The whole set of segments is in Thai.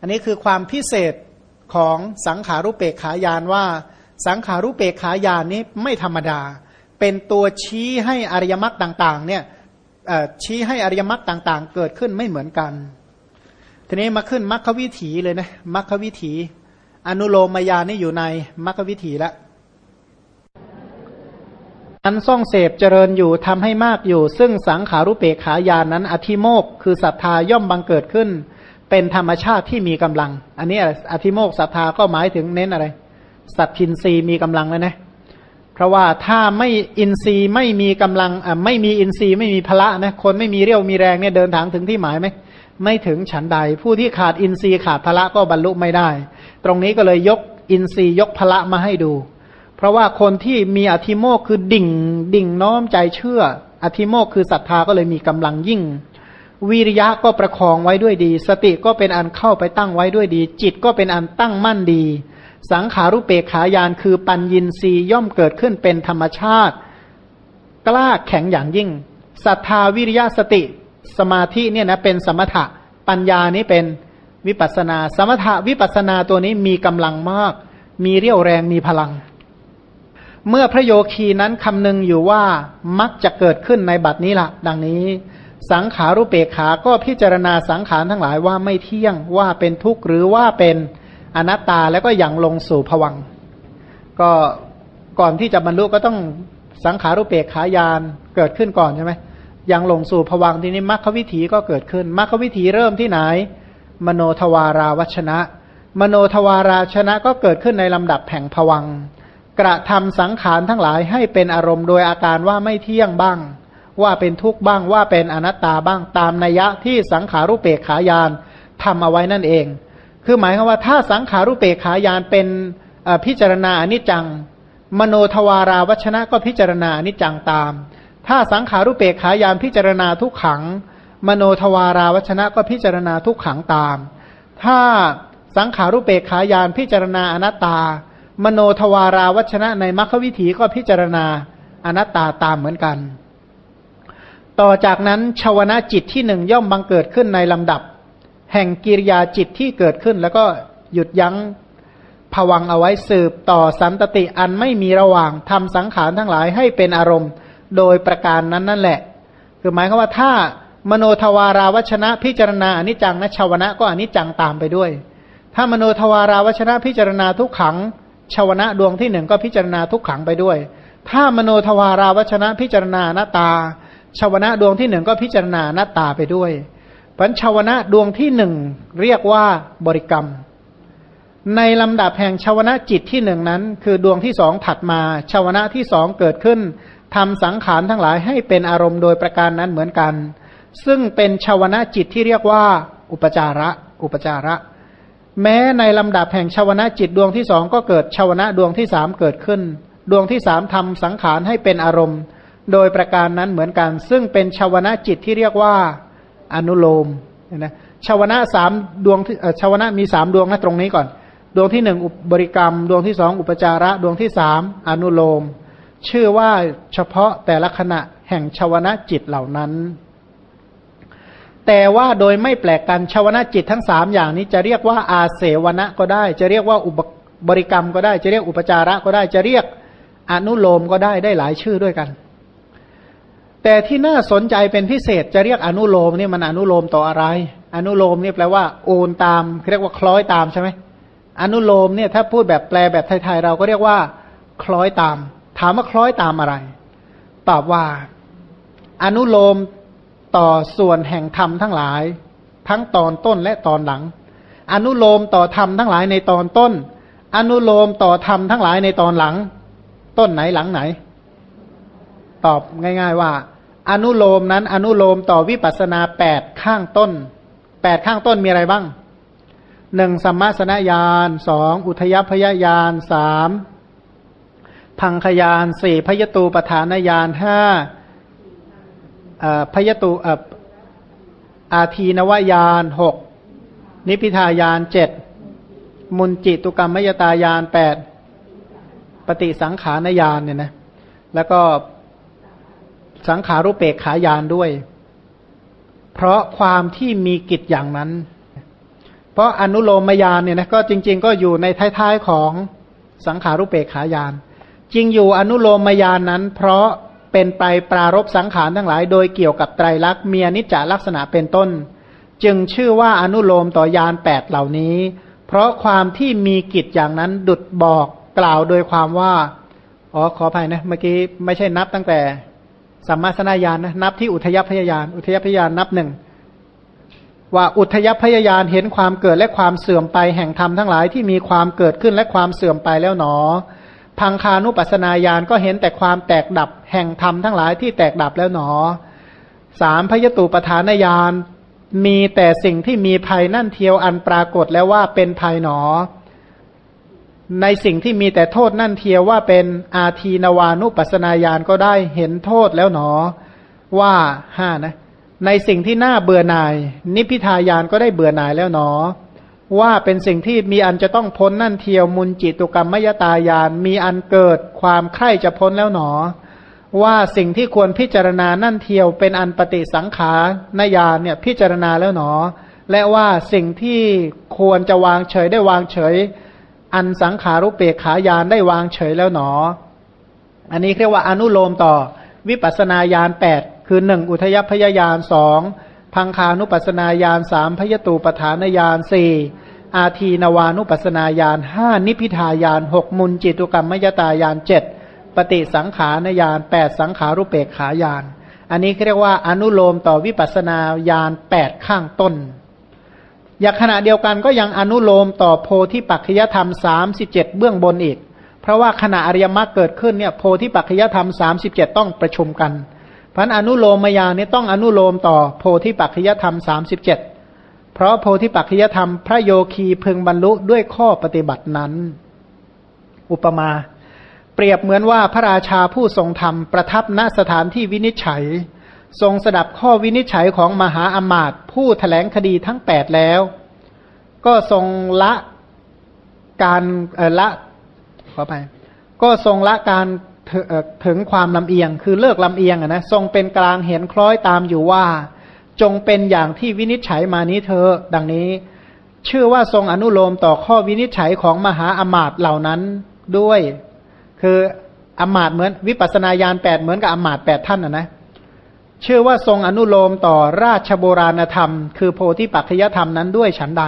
อันนี้คือความพิเศษของสังขารุเปกขายานว่า สังขารุเปกขายานนี้ไม่ธรรมดา เป็นตัวชี้ให้อริยมรรคต่างๆเนี่ยชี้ให้อริยมรรคต่างๆ เกิดขึ้นไม่เหมือนกัน ทีนี้มาขึ้นมรรควิถีเลยนะมรรควิถี อนุโลมายานี่อยู่ในมรรควิถีแล้วอันซ่องเสพเจริญอยู่ทำให้มากอยู่ ซึ่งสังขารุเปกขายานนั้น อธิโมกคือศรัทธาย่อมบังเกิดขึ้น เป็นธรรมชาติที่มีกำลัง อันนี้อธิโมกศรัทธาก็หมายถึงเน้นอะไร สัตทินรีมีกำลังแล้วนะ เพราะว่าถ้าไม่อินทรีย์ไม่มีกำลังอ่าไม่มีอินทรีย์ไม่มีพละนะ คนไม่มีเรี่ยวมีแรงเนี่ยเดินทางถึงที่หมายไหม ไม่ถึงฉันใด ผู้ที่ขาดอินทรีย์ขาดพละก็บรรลุไม่ได้ ตรงนี้ก็เลยยกอินทรีย์ยกพละมาให้ดู เพราะว่าคนที่มีอธิโมกคือดิ่ง ดิ่งน้อมใจเชื่อ อธิโมกคือศรัทธาก็เลยมีกำลังยิ่ง วิริยะก็ประคองไว้ด้วยดี สติก็เป็นอันเข้าไปตั้งไว้ด้วยดี จิตก็เป็นอันตั้งมั่นดี สังขารุเปกขายานคือปัญญินรีย่อมเกิดขึ้นเป็นธรรมชาติ กล้าแข็งอย่างยิ่งศรัทธาวิริยะสติสมาธิเนี่ยนะเป็นสมถะปัญญานี้เป็นวิปัสนา สมถะวิปัสนาตัวนี้มีกำลังมาก มีเรี่ยวแรงมีพลัง เมื่อพระโยคีนั้นคำนึงอยู่ว่ามักจะเกิดขึ้นในบัดนี้ละดังนี้ สังขารุเปกขาก็พิจารณาสังขารทั้งหลายว่าไม่เที่ยงว่าเป็นทุกข์หรือว่าเป็นอนัตตาแล้วก็ยังลงสู่ผวังก็ก่อนที่จะบรรลุก็ต้องสังขารุเปกขายานเกิดขึ้นก่อนใช่ไหมยังลงสู่ผวังทีนี้มรรควิถีก็เกิดขึ้นมรรควิถีเริ่มที่ไหน มโนทวาราวัชนะ มโนทวาราชนะก็เกิดขึ้นในลำดับแห่งผวังกระทำสังขารทั้งหลายให้เป็นอารมณ์โดยอาการว่าไม่เที่ยงบ้าง ว่าเป็นทุกข์บ้างว่าเป็นอนัตตาบ้างตามนัยยะที่สังขารุเปกขายานทำเอาไว้นั่นเอง คือหมายความว่าถ้าสังขารุเปกขายานเป็นพิจารณาอนิจจัง มโนทวาราวัชนะก็พิจารณาอนิจจังตาม ถ้าสังขารุเปกขายานพิจารณาทุกขัง มโนทวาราวัชนะก็พิจารณาทุกขังตาม ถ้าสังขารุเปกขายานพิจารณาอนัตตา มโนทวาราวัชนะในมรรควิถีก็พิจารณาอนัตตาตามเหมือนกัน ต่อจากนั้นชาวนะจิตที่หนึ่งย่อมบังเกิดขึ้นในลำดับ แห่งกิริยาจิตที่เกิดขึ้น แล้วก็หยุดยั้งผวังเอาไว้สืบต่อสันตติอันไม่มีระหว่างทำสังขารทั้งหลายให้เป็นอารมณ์ โดยประการนั้นนั่นแหละ คือหมายความว่าถ้ามโนทวาราวชนะพิจารณาอนิจจังนะชาวนะก็อนิจจังตามไปด้วย ถ้ามโนทวาราวชนะพิจารณาทุกขังชาวนะดวงที่หนึ่งก็พิจารณาทุกขังไปด้วย ถ้ามโนทวาราวชนะพิจารณาหน้าตา ชาวนะดวงที่หนึ่งก็พิจารณาหน้าตาไปด้วยปัญชาวนะดวงที่หนึ่งเรียกว่าบริกรรม ในลำดับแห่งชาวนะจิตที่หนึ่งนั้น คือดวงที่สองถัดมาชาวนะที่สองเกิดขึ้นทำสังขารทั้งหลายให้เป็นอารมณ์โดยประการนั้นเหมือนกัน ซึ่งเป็นชาวนะจิตที่เรียกว่า อุปจาระ อุปจาระ แม้ในลำดับแห่งชาวนะจิตดวงที่สองก็เกิดชาวนะดวงที่สามเกิดขึ้น ดวงที่สามทำสังขารให้เป็นอารมณ์ โดยประการนั้นเหมือนกัน ซึ่งเป็นชาวนะจิตที่เรียกว่าอนุโลมนะชาวนะสามดวงชาวนะมีสามดวงนะตรงนี้ก่อน ดวงที่หนึ่งบริกรรม ดวงที่สองอุปจาระ ดวงที่สามอนุโลม ชื่อว่าเฉพาะแต่ละขณะแห่งชาวนะจิตเหล่านั้น แต่ว่าโดยไม่แปลกกันชาวนะจิตทั้งสามอย่างนี้จะเรียกว่าอาเสวนะก็ได้ จะเรียกว่าอุปบริกรรมก็ได้ จะเรียกอุปจาระก็ได้ จะเรียกอนุโลมก็ได้ได้หลายชื่อด้วยกัน แต่ที่น่าสนใจเป็นพิเศษจะเรียกอนุโลมนี่มันอนุโลมต่ออะไร อนุโลมเนี่ยแปลว่าโอนตามเรียกว่าคล้อยตามใช่ไหมอนุโลมเนี่ยถ้าพูดแบบแปลแบบไทยๆเราก็เรียกว่า คล้อยตาม ถามว่าคล้อยตามอะไร ตอบว่า อนุโลมต่อส่วนแห่งธรรมทั้งหลาย ทั้งตอนต้นและตอนหลัง อนุโลมต่อธรรมทั้งหลายในตอนต้น อนุโลมต่อธรรมทั้งหลายในตอนหลัง ต้นไหนหลังไหน ตอบง่าย ๆว่า อนุโลมนั้น อนุโลมต่อวิปัสนาแปดข้างต้นแปดข้างต้นมีอะไรบ้างหนึ่งสัมมาสนญาณสองอุทยพยญาณสามพังขยานสี่พยตูปฐานญาณห้าพยตูอาทีนวายานหกนิพิทายานเจ็ดมุนจิตุกรรมมยตายานแปดปฏิสังขารญาณเนี่ยนะแล้วก็ สังขารุเปกขายานด้วย เพราะความที่มีกิจอย่างนั้น เพราะอนุโลมยานเนี่ยนะก็จริง ๆ ก็อยู่ในท้ายๆของสังขารุเปกขายาน จริงอยู่อนุโลมยานนั้น เพราะเป็นไปปรารบสังขารทั้งหลาย โดยเกี่ยวกับไตรลักษณ์มีอนิจจลักษณะเป็นต้น จึงชื่อว่าอนุโลมต่อยานแปดเหล่านี้ เพราะความที่มีกิจอย่างนั้นดุดบอกกล่าวโดยความว่าอ๋อขออภัยนะเมื่อกี้ไม่ใช่นับตั้งแต่ สัมมาสนาญาณนะนับที่อุทยพยายานอุทยพยานนับหนึ่งว่าอุทยพยายานเห็นความเกิดและความเสื่อมไปแห่งธรรมทั้งหลายที่มีความเกิดขึ้นและความเสื่อมไปแล้วหนอ พังคานุปัสนาญาณก็เห็นแต่ความแตกดับแห่งธรรมทั้งหลายที่แตกดับแล้วหนอสามพยตุปทานญาณมีแต่สิ่งที่มีภัยนั่นเทียวอันปรากฏแล้วว่าเป็นภัยหนอ ในสิ่งที่มีแต่โทษนั่นเทียวว่าเป็นอาทีนวานุปัสนาญาณก็ได้เห็นโทษแล้วหนอว่าห้านะ ในสิ่งที่น่าเบื่อหน่าย นิพิทายานก็ได้เบื่อหน่ายแล้วหนอ ว่าเป็นสิ่งที่มีอันจะต้องพ้นนั่นเทียวมุนจิตุกรรมมยตายานมีอันเกิดความใคร่จะพ้นแล้วหนอ ว่าสิ่งที่ควรพิจารณานั่นเทียวเป็นอันปฏิสังขารนยานเนี่ยพิจารณาแล้วหนอ และว่าสิ่งที่ควรจะวางเฉยได้วางเฉย อันสังขารุเปกขายานได้วางเฉยแล้วหนอ อันนี้เรียกว่าอนุโลมต่อวิปัสนาญาณแปดคือหนึ่งอุทยพยายานสองพังคานุปัสนาญาณสามพยตูปฐานญาณสี่อาทีนวานุปัสนาญาณห้านิพิทายานหกมุนจิตุกรรมมยตายานเจ็ดปฏิสังขารญาณแปดสังขารุเปกขายาน อันนี้เรียกว่าอนุโลมต่อวิปัสนาญาณแปดข้างต้น อย่างขณะเดียวกันก็ยังอนุโลมต่อโพธิปัจจยธรรมสามสิบเจ็ดเบื้องบนอีก เพราะว่าขณะอริยมรรคเกิดขึ้นเนี่ยโพธิปัจจยธรรมสามสิบเจ็ดต้องประชุมกันพันอนุโลมมายานี้ต้องอนุโลมต่อโพธิปัจจยธรรมสามสิบเจ็ดเพราะโพธิปัจจยธรรมพระโยคีพึงบรรลุด้วยข้อปฏิบัตินั้น อุปมา เปรียบเหมือนว่าพระราชาผู้ทรงธรรมประทับณสถานที่วินิจฉัย ทรงสดับข้อวินิจฉัยของมหาอมาตย์ผู้ถแถลงคดีทั้งแปดแล้ว ก็ทรงละการละขอไปก็ทรงละการถึงความลำเอียง คือเลิกลำเอียงนะทรงเป็นกลางเห็นคล้อยตามอยู่ว่า จงเป็นอย่างที่วินิจฉัยมานี้เธอ ดังนี้ ชื่อว่าทรงอนุโลมต่อข้อวินิจฉัยของมหาอมาตย์เหล่านั้นด้วย คืออมาตย์เหมือนวิปัสนาญาณแปดเหมือนกับอมาตย์แปดท่านนะนะ ชื่อว่าทรงอนุโลมต่อราชโบราณธรรม คือโพธิปัจจยธรรมนั้นด้วยฉันใด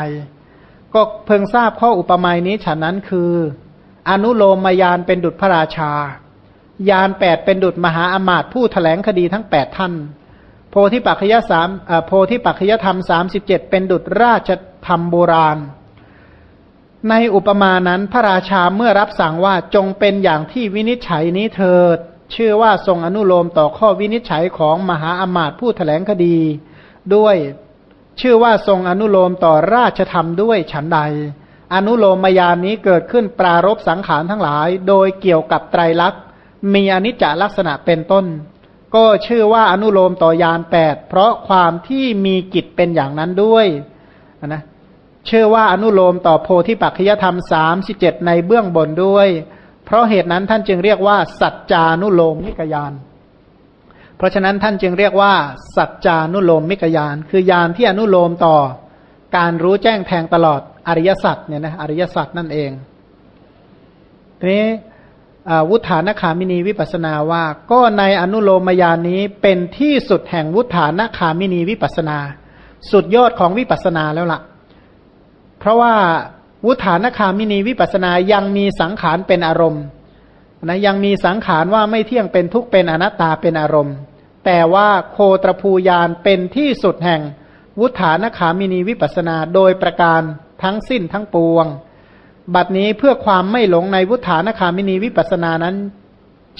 ก็เพิ่งทราบข้ออุปมานี้ฉันนั้นคือ อนุโลมมายานเป็นดุจพระราชายานแปดเป็นดุจมหาอมาตย์ผู้ถแถลงคดีทั้งแปดท่าน โพธิปัจจยสามโพธิปัจจยธรรมสามสิบเจ็ดเป็นดุจราชธรรมโบราณ ในอุปมานั้นพระราชาเมื่อรับสั่งว่าจงเป็นอย่างที่วินิจฉัยนี้เถิด ชื่อว่าทรงอนุโลมต่อข้อวินิจฉัยของมหาอมาตย์ผู้ถแถลงคดี ด้วยชื่อว่าทรงอนุโลมต่อราชธรรมด้วยฉันใด อนุโลมมายานนี้เกิดขึ้นปรารบสังขารทั้งหลาย โดยเกี่ยวกับไตรลักษณ์มีอนิจจลักษณะเป็นต้น ก็ชื่อว่าอนุโลมต่อยานแปดเพราะความที่มีกิจเป็นอย่างนั้นด้วยนะชื่อว่าอนุโลมต่อโพธิปักขิยธรรมสามสิบเจ็ดในเบื้องบนด้วย เพราะเหตุนั้นท่านจึงเรียกว่า สัจจานุโลมิกญาณ เพราะฉะนั้นท่านจึงเรียกว่า สัจจานุโลมิกญาณ คือญาณที่อนุโลมต่อ การรู้แจ้งแทงตลอดอริยสัจเนี่ยนะอริยสัจนั่นเองทีนี้วุฏฐานคามินีวิปัสสนาว่า ก็ในอนุโลมญาณนี้เป็นที่สุดแห่งวุฏฐานคามินีวิปัสสนา สุดยอดของวิปัสนาแล้วละ่ะ เพราะว่า วุฒานคามินีวิปัสนายังมีสังขารเป็นอารมณ์นะยังมีสังขารว่าไม่เที่ยงเป็นทุกข์เป็นอนัตตาเป็นอารมณ์ แต่ว่าโคตรภูยานเป็นที่สุดแห่ง วุฒานคามินีวิปัสนาโดยประการทั้งสิ้นทั้งปวง บัดนี้เพื่อความไม่หลงในวุฒานคามินีวิปัสนานั้น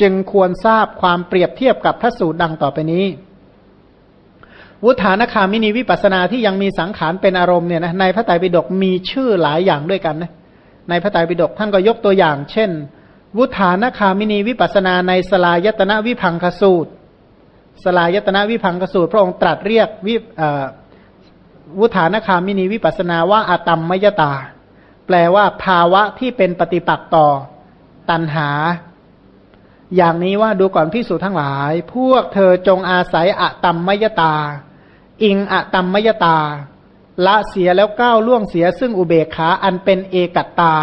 จึงควรทราบความเปรียบเทียบกับพระสูตรดังต่อไปนี้ วุฒานคามินีวิปัสนาที่ยังมีสังขารเป็นอารมณ์เนี่ยนะในพระไตรปิฎกมีชื่อหลายอย่างด้วยกันนะในพระไตรปิฎกท่านก็ยกตัวอย่าง เช่น วุฒานคามินีวิปัสนาในสลายตนะวิพังคสูตร สลายตนะวิพังคสูตร พระองค์ตรัสเรียกวิวุฒานคามินีวิปัสนาว่าอาตัมมยตา แปลว่าภาวะที่เป็นปฏิปักษ์ต่อตัณหา อย่างนี้ว่าดูก่อนพิสูจทั้งหลาย พวกเธอจงอาศัยอะตัมมยตา อิงอะตัมมยตา ละเสียแล้วก้าวล่วงเสียซึ่งอุเบกขาอันเป็นเอกัตตา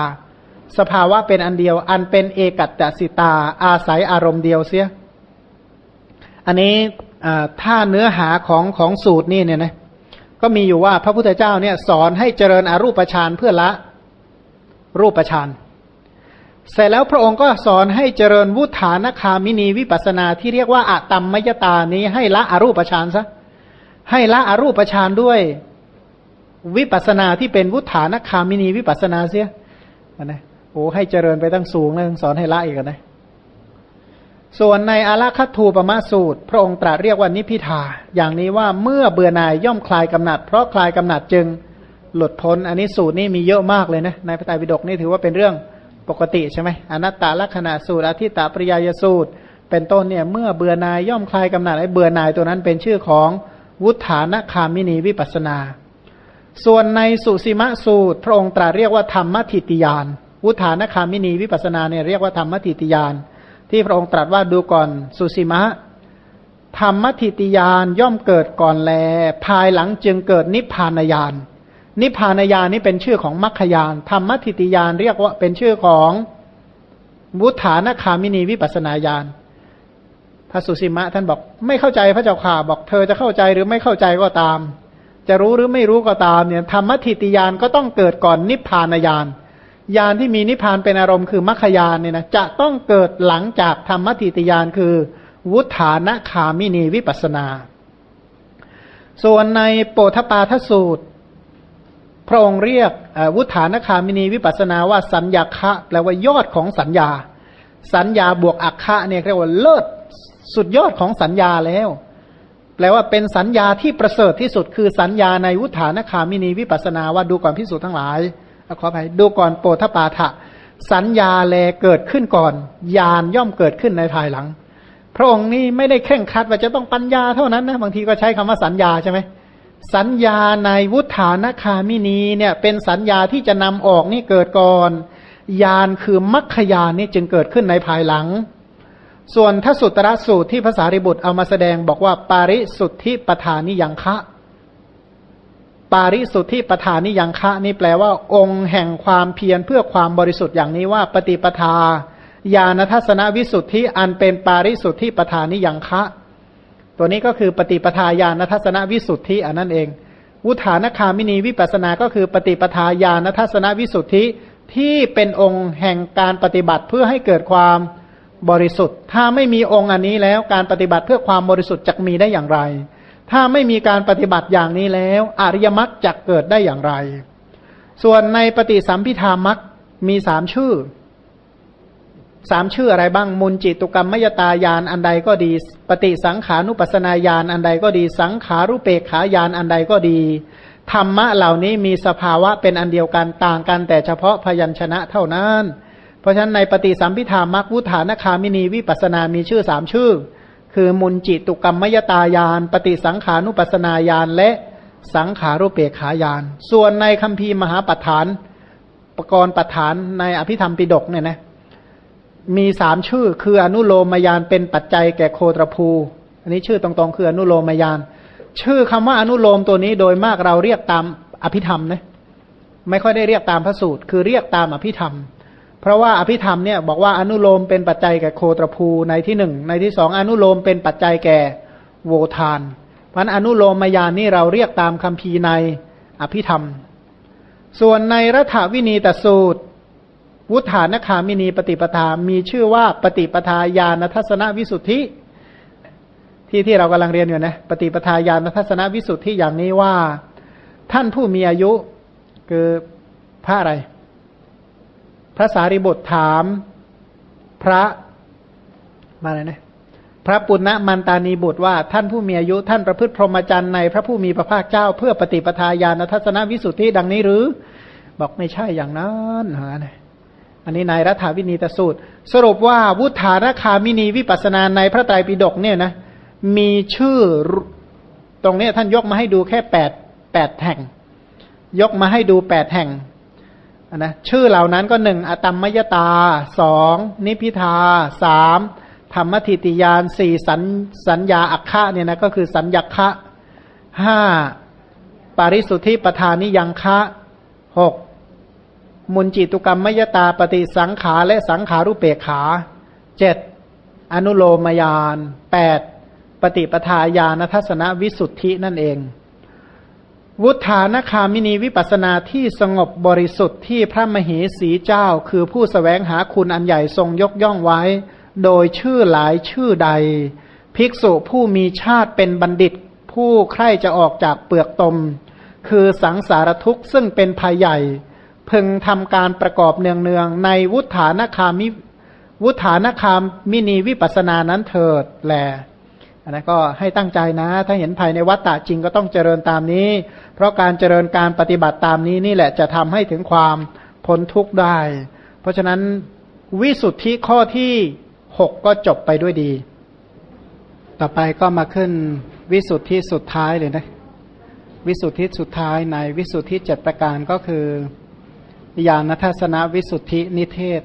สภาวะเป็นอันเดียว อันเป็นเอกัตตสิตา อาศัยอารมณ์เดียวเสีย อันนี้ถ้าเนื้อหาของของสูตรนี่เนี่ยนะก็มีอยู่ว่าพระพุทธเจ้าเนี่ยสอนให้เจริญอรูปฌานเพื่อละรูปฌานเสร็จแล้วพระองค์ก็สอนให้เจริญวุฒานคามินีวิปัสนาที่เรียกว่าอะตัมมยตานี้ให้ละอรูปฌานซะ ให้ละอรูปฌานด้วย วิปัสนาที่เป็นวุฒานคามินีวิปัสนาเสียนะโอ้ให้เจริญไปตั้งสูงเลยสอนให้ละอีกนะส่วนในอาราคัตทูปมาสูตร พระองค์ตรัสเรียกว่านิพิทา อย่างนี้ว่าเมื่อเบื่อหน่ายย่อมคลายกำหนัด เพราะคลายกำหนัดจึงหลุดพ้น อันนี้สูตรนี้มีเยอะมากเลยนะในพระไตรปิฎกนี่ถือว่าเป็นเรื่องปกติใช่ไหมอนัตตาลักษณะสูตรอธิตาปริยายสูตร เป็นต้นเนี่ยเมื่อเบื่อหน่ายย่อมคลายกำหนัดไอ้เบื่อหน่ายตัวนั้นเป็นชื่อของ วุฒานคามินีวิปัสนา ส่วนในสุสีมะสูตร พระองค์ตรัสเรียกว่าธรรมทิติยาน วุฒานคามินีวิปัสนาเนี่ยเรียกว่าธรรมทิติยาน ที่พระองค์ตรัสว่าดูก่อนสุสีมะธรรมทิติยานย่อมเกิดก่อนแล ภายหลังจึงเกิดนิพพานญาณนิพพานญาณนี้เป็นชื่อของมรรคญาณธรรมทิติยานเรียกว่าเป็นชื่อของวุฒานคามินีวิปัสนาญาณ ระสุสีมะท่านบอกไม่เข้าใจพระเจ้าข่าบอกเธอจะเข้าใจหรือไม่เข้าใจก็ตาม จะรู้หรือไม่รู้ก็ตามเนี่ยธรรมทิติยานก็ต้องเกิดก่อนนิพพานญาณญาณที่มีนิพพานเป็นอารมณ์คือมรรคญาณเนี่ยนะจะต้องเกิดหลังจากธรรมทิติยานคือ วุฒานคามินีวิปัสนา ส่วนในโปธปาทสูตร พระองค์เรียกวุฒานคามินีวิปัสนาว่าสัญญาคะแปลว่ายอดของสัญญา สัญญาบวกอักคะเนี่ยเรียกว่าเลิศ สุดยอดของสัญญาแล้ว แปลว่าเป็นสัญญาที่ประเสริฐที่สุด คือสัญญาในวุฒานคามินีวิปัสนาว่าดูก่อนพิสูจน์ทั้งหลายขออภัยดูก่อนโปธปาทะสัญญาแลเกิดขึ้นก่อนญาณย่อมเกิดขึ้นในภายหลัง พระองค์นี่ไม่ได้เข่งคัดว่าจะต้องปัญญาเท่านั้นนะบางทีก็ใช้คำว่าสัญญาใช่ไหมสัญญาในวุฒานคามินีเนี่ยเป็นสัญญาที่จะนำออกนี่เกิดก่อนญาณคือมรรคญาณนี่จึงเกิดขึ้นในภายหลัง ส่วนทสุตระสูตรที่ภาษาริบุตรเอามาแสดงบอกว่า ปาริสุทธิปทานิยังคะ ปาริสุทธิปทานิยังคะนี่แปลว่า องค์แห่งความเพียรเพื่อความบริสุทธิ์อย่างนี้ว่า ปฏิปทาญาณทัศนวิสุทธิอันเป็นปาริสุทธิปทานิยังคะ ตัวนี้ก็คือปฏิปทาญาณทัศนวิสุทธิอันนั้นเอง วุฒานคามินีวิปัสนา ก็คือปฏิปทาญาณทัศนวิสุทธิที่เป็นองค์แห่งการปฏิบัติเพื่อให้เกิดความ บริสุทธิ์ ถ้าไม่มีองค์อันนี้แล้วการปฏิบัติเพื่อความบริสุทธิ์จะมีได้อย่างไร ถ้าไม่มีการปฏิบัติอย่างนี้แล้ว อริยมรรคจะเกิดได้อย่างไร ส่วนในปฏิสัมพิธามัคมีสามชื่อสามชื่ออะไรบ้างมุนจิตุกรรมมยตายานอันใดก็ดี ปฏิสังขานุปัสนาญาณอันใดก็ดี สังขารุเปกขายานอันใดก็ดี ธรรมะเหล่านี้มีสภาวะเป็นอันเดียวกันต่างกันแต่เฉพาะพยัญชนะเท่านั้น เพราะฉะนั้นในปฏิสัมพิธามักวุฒานคามินีวิปัสนามีชื่อสามชื่อ คือมุนจิตุกรรมมยตายาน ปฏิสังขานุปัสนาญาณและสังขารุเปขายาน ส่วนในคัมภีร์มหาปัฏฐานปกรณ์ปัฏฐานในอภิธรรมปิดกเนี่ยนะมีสามชื่อ คืออนุโลมยานเป็นปัจจัยแก่โคตรภู อันนี้ชื่อตรงๆ คืออนุโลมยาน ชื่อคำว่าอนุโลมตัวนี้โดยมากเราเรียกตามอภิธรรมนะไม่ค่อยได้เรียกตามพระสูตร คือเรียกตามอภิธรรม เพราะว่าอภิธรรมเนี่ยบอกว่าอนุโลมเป็นปัจจัยแก่โคตรภูในที่หนึ่งในที่สองอนุโลมเป็นปัจจัยแก่โวทานพันอนุโลมมายานนี่เราเรียกตามคำพีในอภิธรรม ส่วนในรัฐวินีตสูตร วุฒานคามินีปฏิปทา มีชื่อว่าปฏิปทาญาณทัศนวิสุทธิ ที่ที่เรากำลังเรียนอยู่นะปฏิปทาญาณทัศนวิสุทธิอย่างนี้ว่า ท่านผู้มีอายุคือพระอะไร พระสารีบุตรถามพระมาเลยนะพระปุณณมันตานีบุตรว่าท่านผู้มีอายุท่านประพฤติพรหมจรรย์ในพระผู้มีพระภาคเจ้า เพื่อปฏิปทาญาณทัศนวิสุทธิดังนี้หรือ บอกไม่ใช่อย่างนั้นฮะอันนี้ในรัฐาวินีตสูตร สรุปว่าวุฒารคามินีวิปัสนาในพระไตรปิฎกเนี่ยนะมีชื่อตรงนี้ท่านยกมาให้ดูแค่แปดแปดแห่ง ยกมาให้ดูแปดแห่ง นะชื่อเหล่านั้นก็หนึ่งอตัมมยตาสองนิพิทาสามธรรมทิติยานสี่สัญสัญญาอักคะเนี่ยนะก็คือสัญญาคะห้าปาริสุทธิปทานิยังคะหกมุนจิตุกรรมมยตาปฏิสังขาและสังขารุเปกขาเจ็ดอนุโลมยานแปดปฏิปทาญาณทัศนวิสุทธินั่นเอง วุฒานคามินีวิปัสนาที่สงบบริสุทธิ์ที่พระมเหสีเจ้า คือผู้สแสวงหาคุณอันใหญ่ทรงยกย่องไว้ โดยชื่อหลายชื่อใด ภิกษุผู้มีชาติเป็นบัณฑิต ผู้ใคร่จะออกจากเปลือกตม คือสังสารทุกข์ซึ่งเป็นภัยใหญ่ พึงทำการประกอบเนืองๆในวุฒานคามิวุฒานคามมินีวิปัสนานั้นเถิดแล อันนั้นก็ให้ตั้งใจนะ ถ้าเห็นภายในวัฏฏะจริงก็ต้องเจริญตามนี้ เพราะการเจริญการปฏิบัติตามนี้นี่แหละจะทำให้ถึงความพ้นทุกข์ได้ เพราะฉะนั้นวิสุทธิข้อที่หกก็จบไปด้วยดี ต่อไปก็มาขึ้นวิสุทธิสุดท้ายเลยนะ วิสุทธิสุดท้ายในวิสุทธิเจ็ดประการก็คือญาณทัศนวิสุทธินิเทศ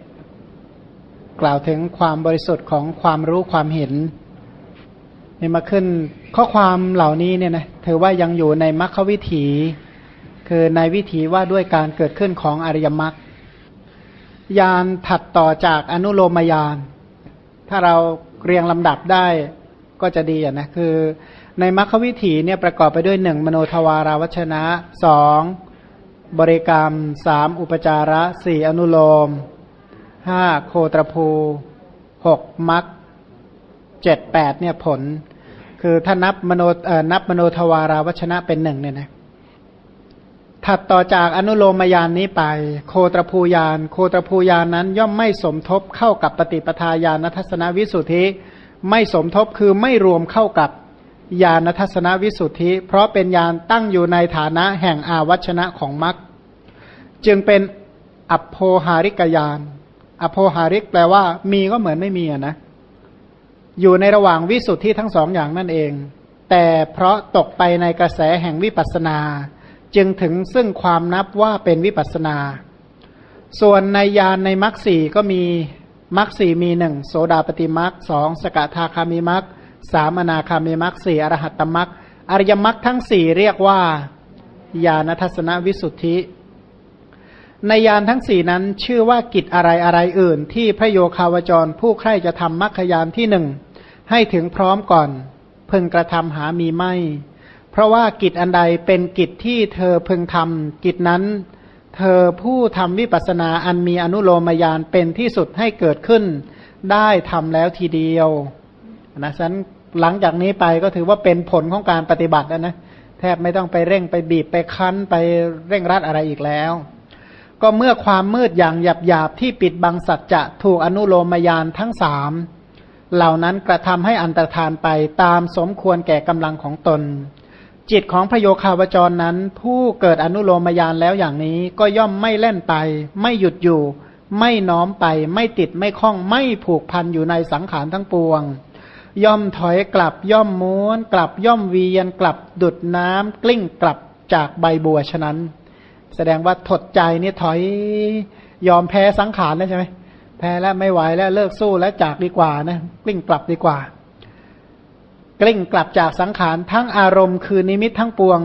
กล่าวถึงความบริสุทธิ์ของความรู้ความเห็น นี่มาขึ้นข้อความเหล่านี้เนี่ยนะถือว่ายังอยู่ในมรรควิถี คือในวิถีว่าด้วยการเกิดขึ้นของอริยมรรคยานถัดต่อจากอนุโลมยาน ถ้าเราเรียงลำดับได้ก็จะดีอะนะคือในมรรควิถีเนี่ยประกอบไปด้วยหนึ่งมโนทวาราวัชนะสองบริกรรมสามอุปจาระสี่อนุโลมห้าโคตรภูหกมักเจ็ดแปดเนี่ยผล คือถ้านับมโนนับมโนทวาราวัชนะเป็นหนึ่งเนี่ยนะถัดต่อจากอนุโลมยานนี้ไป โคตรภูยาน โคตรภูยานนั้นย่อมไม่สมทบเข้ากับปฏิปทาญาณทัศนวิสุทธิ ไม่สมทบคือไม่รวมเข้ากับญาณทัศนวิสุทธิ เพราะเป็นญาณตั้งอยู่ในฐานะแห่งอาวัชนะของมรรคจึงเป็นอัพโพหาริกยานอโพหาริกแปลว่ามีก็เหมือนไม่มีอะนะ อยู่ในระหว่างวิสุทธิทั้งสองอย่างนั่นเอง แต่เพราะตกไปในกระแสแห่งวิปัสนา จึงถึงซึ่งความนับว่าเป็นวิปัสนา ส่วนในยานในมรรคสี่ก็มีมรรคสี่มีหนึ่งโสดาปฏิมรรคสองสกทาคามิมรรคสามอนาคามิมรรคสี่อรหัตตมรรคอริยมรรคทั้งสี่เรียกว่าญาณทัศนวิสุทธิ ในยานทั้งสี่นั้นชื่อว่ากิจอะไรอะไรอื่น ที่พระโยคาวจรผู้ใคร่จะทำมรรคยานที่หนึ่ง ให้ถึงพร้อมก่อน พึงกระทำหามีไม่ เพราะว่ากิจอันใดเป็นกิจที่เธอพึงทำกิจนั้น เธอผู้ทำวิปัสสนาอันมีอนุโลมยานเป็นที่สุดให้เกิดขึ้น ได้ทำแล้วทีเดียวนะฉะนั้นหลังจากนี้ไปก็ถือว่าเป็นผลของการปฏิบัติแล้วนะแทบไม่ต้องไปเร่งไปบีบไปคั้นไปเร่งรัดอะไรอีกแล้ว ก็เมื่อความมืดอย่างหยาบหยาบที่ปิดบังสัจจะถูกอนุโลมยานทั้งสาม เหล่านั้นกระทำให้อันตรธานไปตามสมควรแก่กำลังของตน จิตของพโยคาวจรนั้น ผู้เกิดอนุโลมยานแล้วอย่างนี้ก็ย่อมไม่เล่นไป ไม่หยุดอยู่ ไม่น้อมไป ไม่ติดไม่คล้องไม่ผูกพันอยู่ในสังขารทั้งปวง ย่อมถอยกลับย่อมม้วน กลับย่อมเวียนกลับดุดน้ำกลิ้งกลับจากใบบัวฉะนั้น แสดงว่าถดใจนี่ถอยยอมแพ้สังขารแล้วใช่ไหม แพ้แล้วไม่ไหวแล้วเลิกสู้แล้วจากดีกว่านะกลิ้งกลับดีกว่า กลิ้งกลับจากสังขารทั้งอารมณ์คือนิมิตทั้งปวง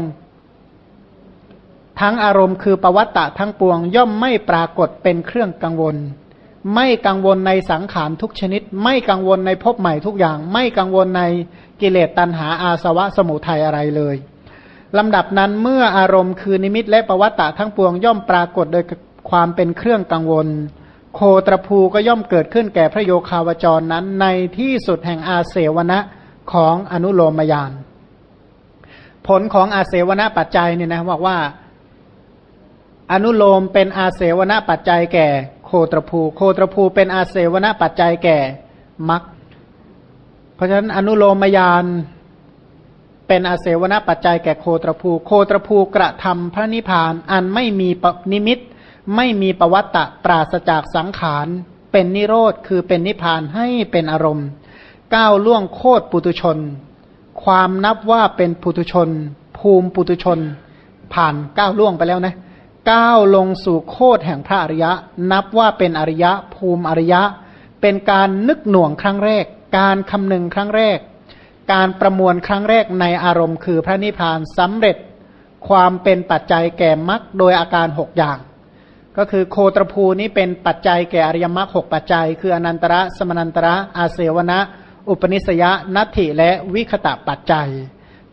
ทั้งอารมณ์คือปวัตตะทั้งปวง ย่อมไม่ปรากฏเป็นเครื่องกังวล ไม่กังวลในสังขารทุกชนิด ไม่กังวลในภพใหม่ทุกอย่าง ไม่กังวลในกิเลสตัณหาอาสวะสมุทัยอะไรเลยลำดับนั้นเมื่ออารมณ์คือนิมิตและประวัตตะทั้งปวงย่อมปรากฏโดยความเป็นเครื่องกังวล โคตรภูก็ย่อมเกิดขึ้นแก่พระโยคาวจรนั้น ในที่สุดแห่งอาเสวนะของอนุโลมยาน ผลของอาเสวนะปัจจัยเนี่ยนะบอกว่าอนุโลมเป็นอาเสวนะปัจจัยแก่ โคตรภู โคตรภูเป็นอาเสวนะปัจจัยแก่มักเพราะฉะนั้นอนุโลมยานเป็นอาเสวนปัจจัยแก่โคตรภู โคตรภูกระทำพระนิพพานอันไม่มีนิมิต ไม่มีประวัตตะปราศจากสังขารเป็นนิโรธคือเป็นนิพพานให้เป็นอารมณ์ ก้าวล่วงโคตรปุตุชน ความนับว่าเป็นปุตุชน ภูมิปุตุชน ผ่านก้าวล่วงไปแล้วนะก้าวลงสู่โคตรแห่งพระอริยะ นับว่าเป็นอริยะ ภูมิอริยะ เป็นการนึกหน่วงครั้งแรก การคำนึงครั้งแรก การประมวลครั้งแรกในอารมณ์คือพระนิพพานสำเร็จ ความเป็นปัจจัยแก่มรรคโดยอาการหกอย่าง ก็คือโคตรภูนี้เป็นปัจจัยแก่อริยมรรคหกปัจจัย คืออนันตระสมนันตระอาเสวนะ อุปนิสยนัตถิและวิคตะปัจจัย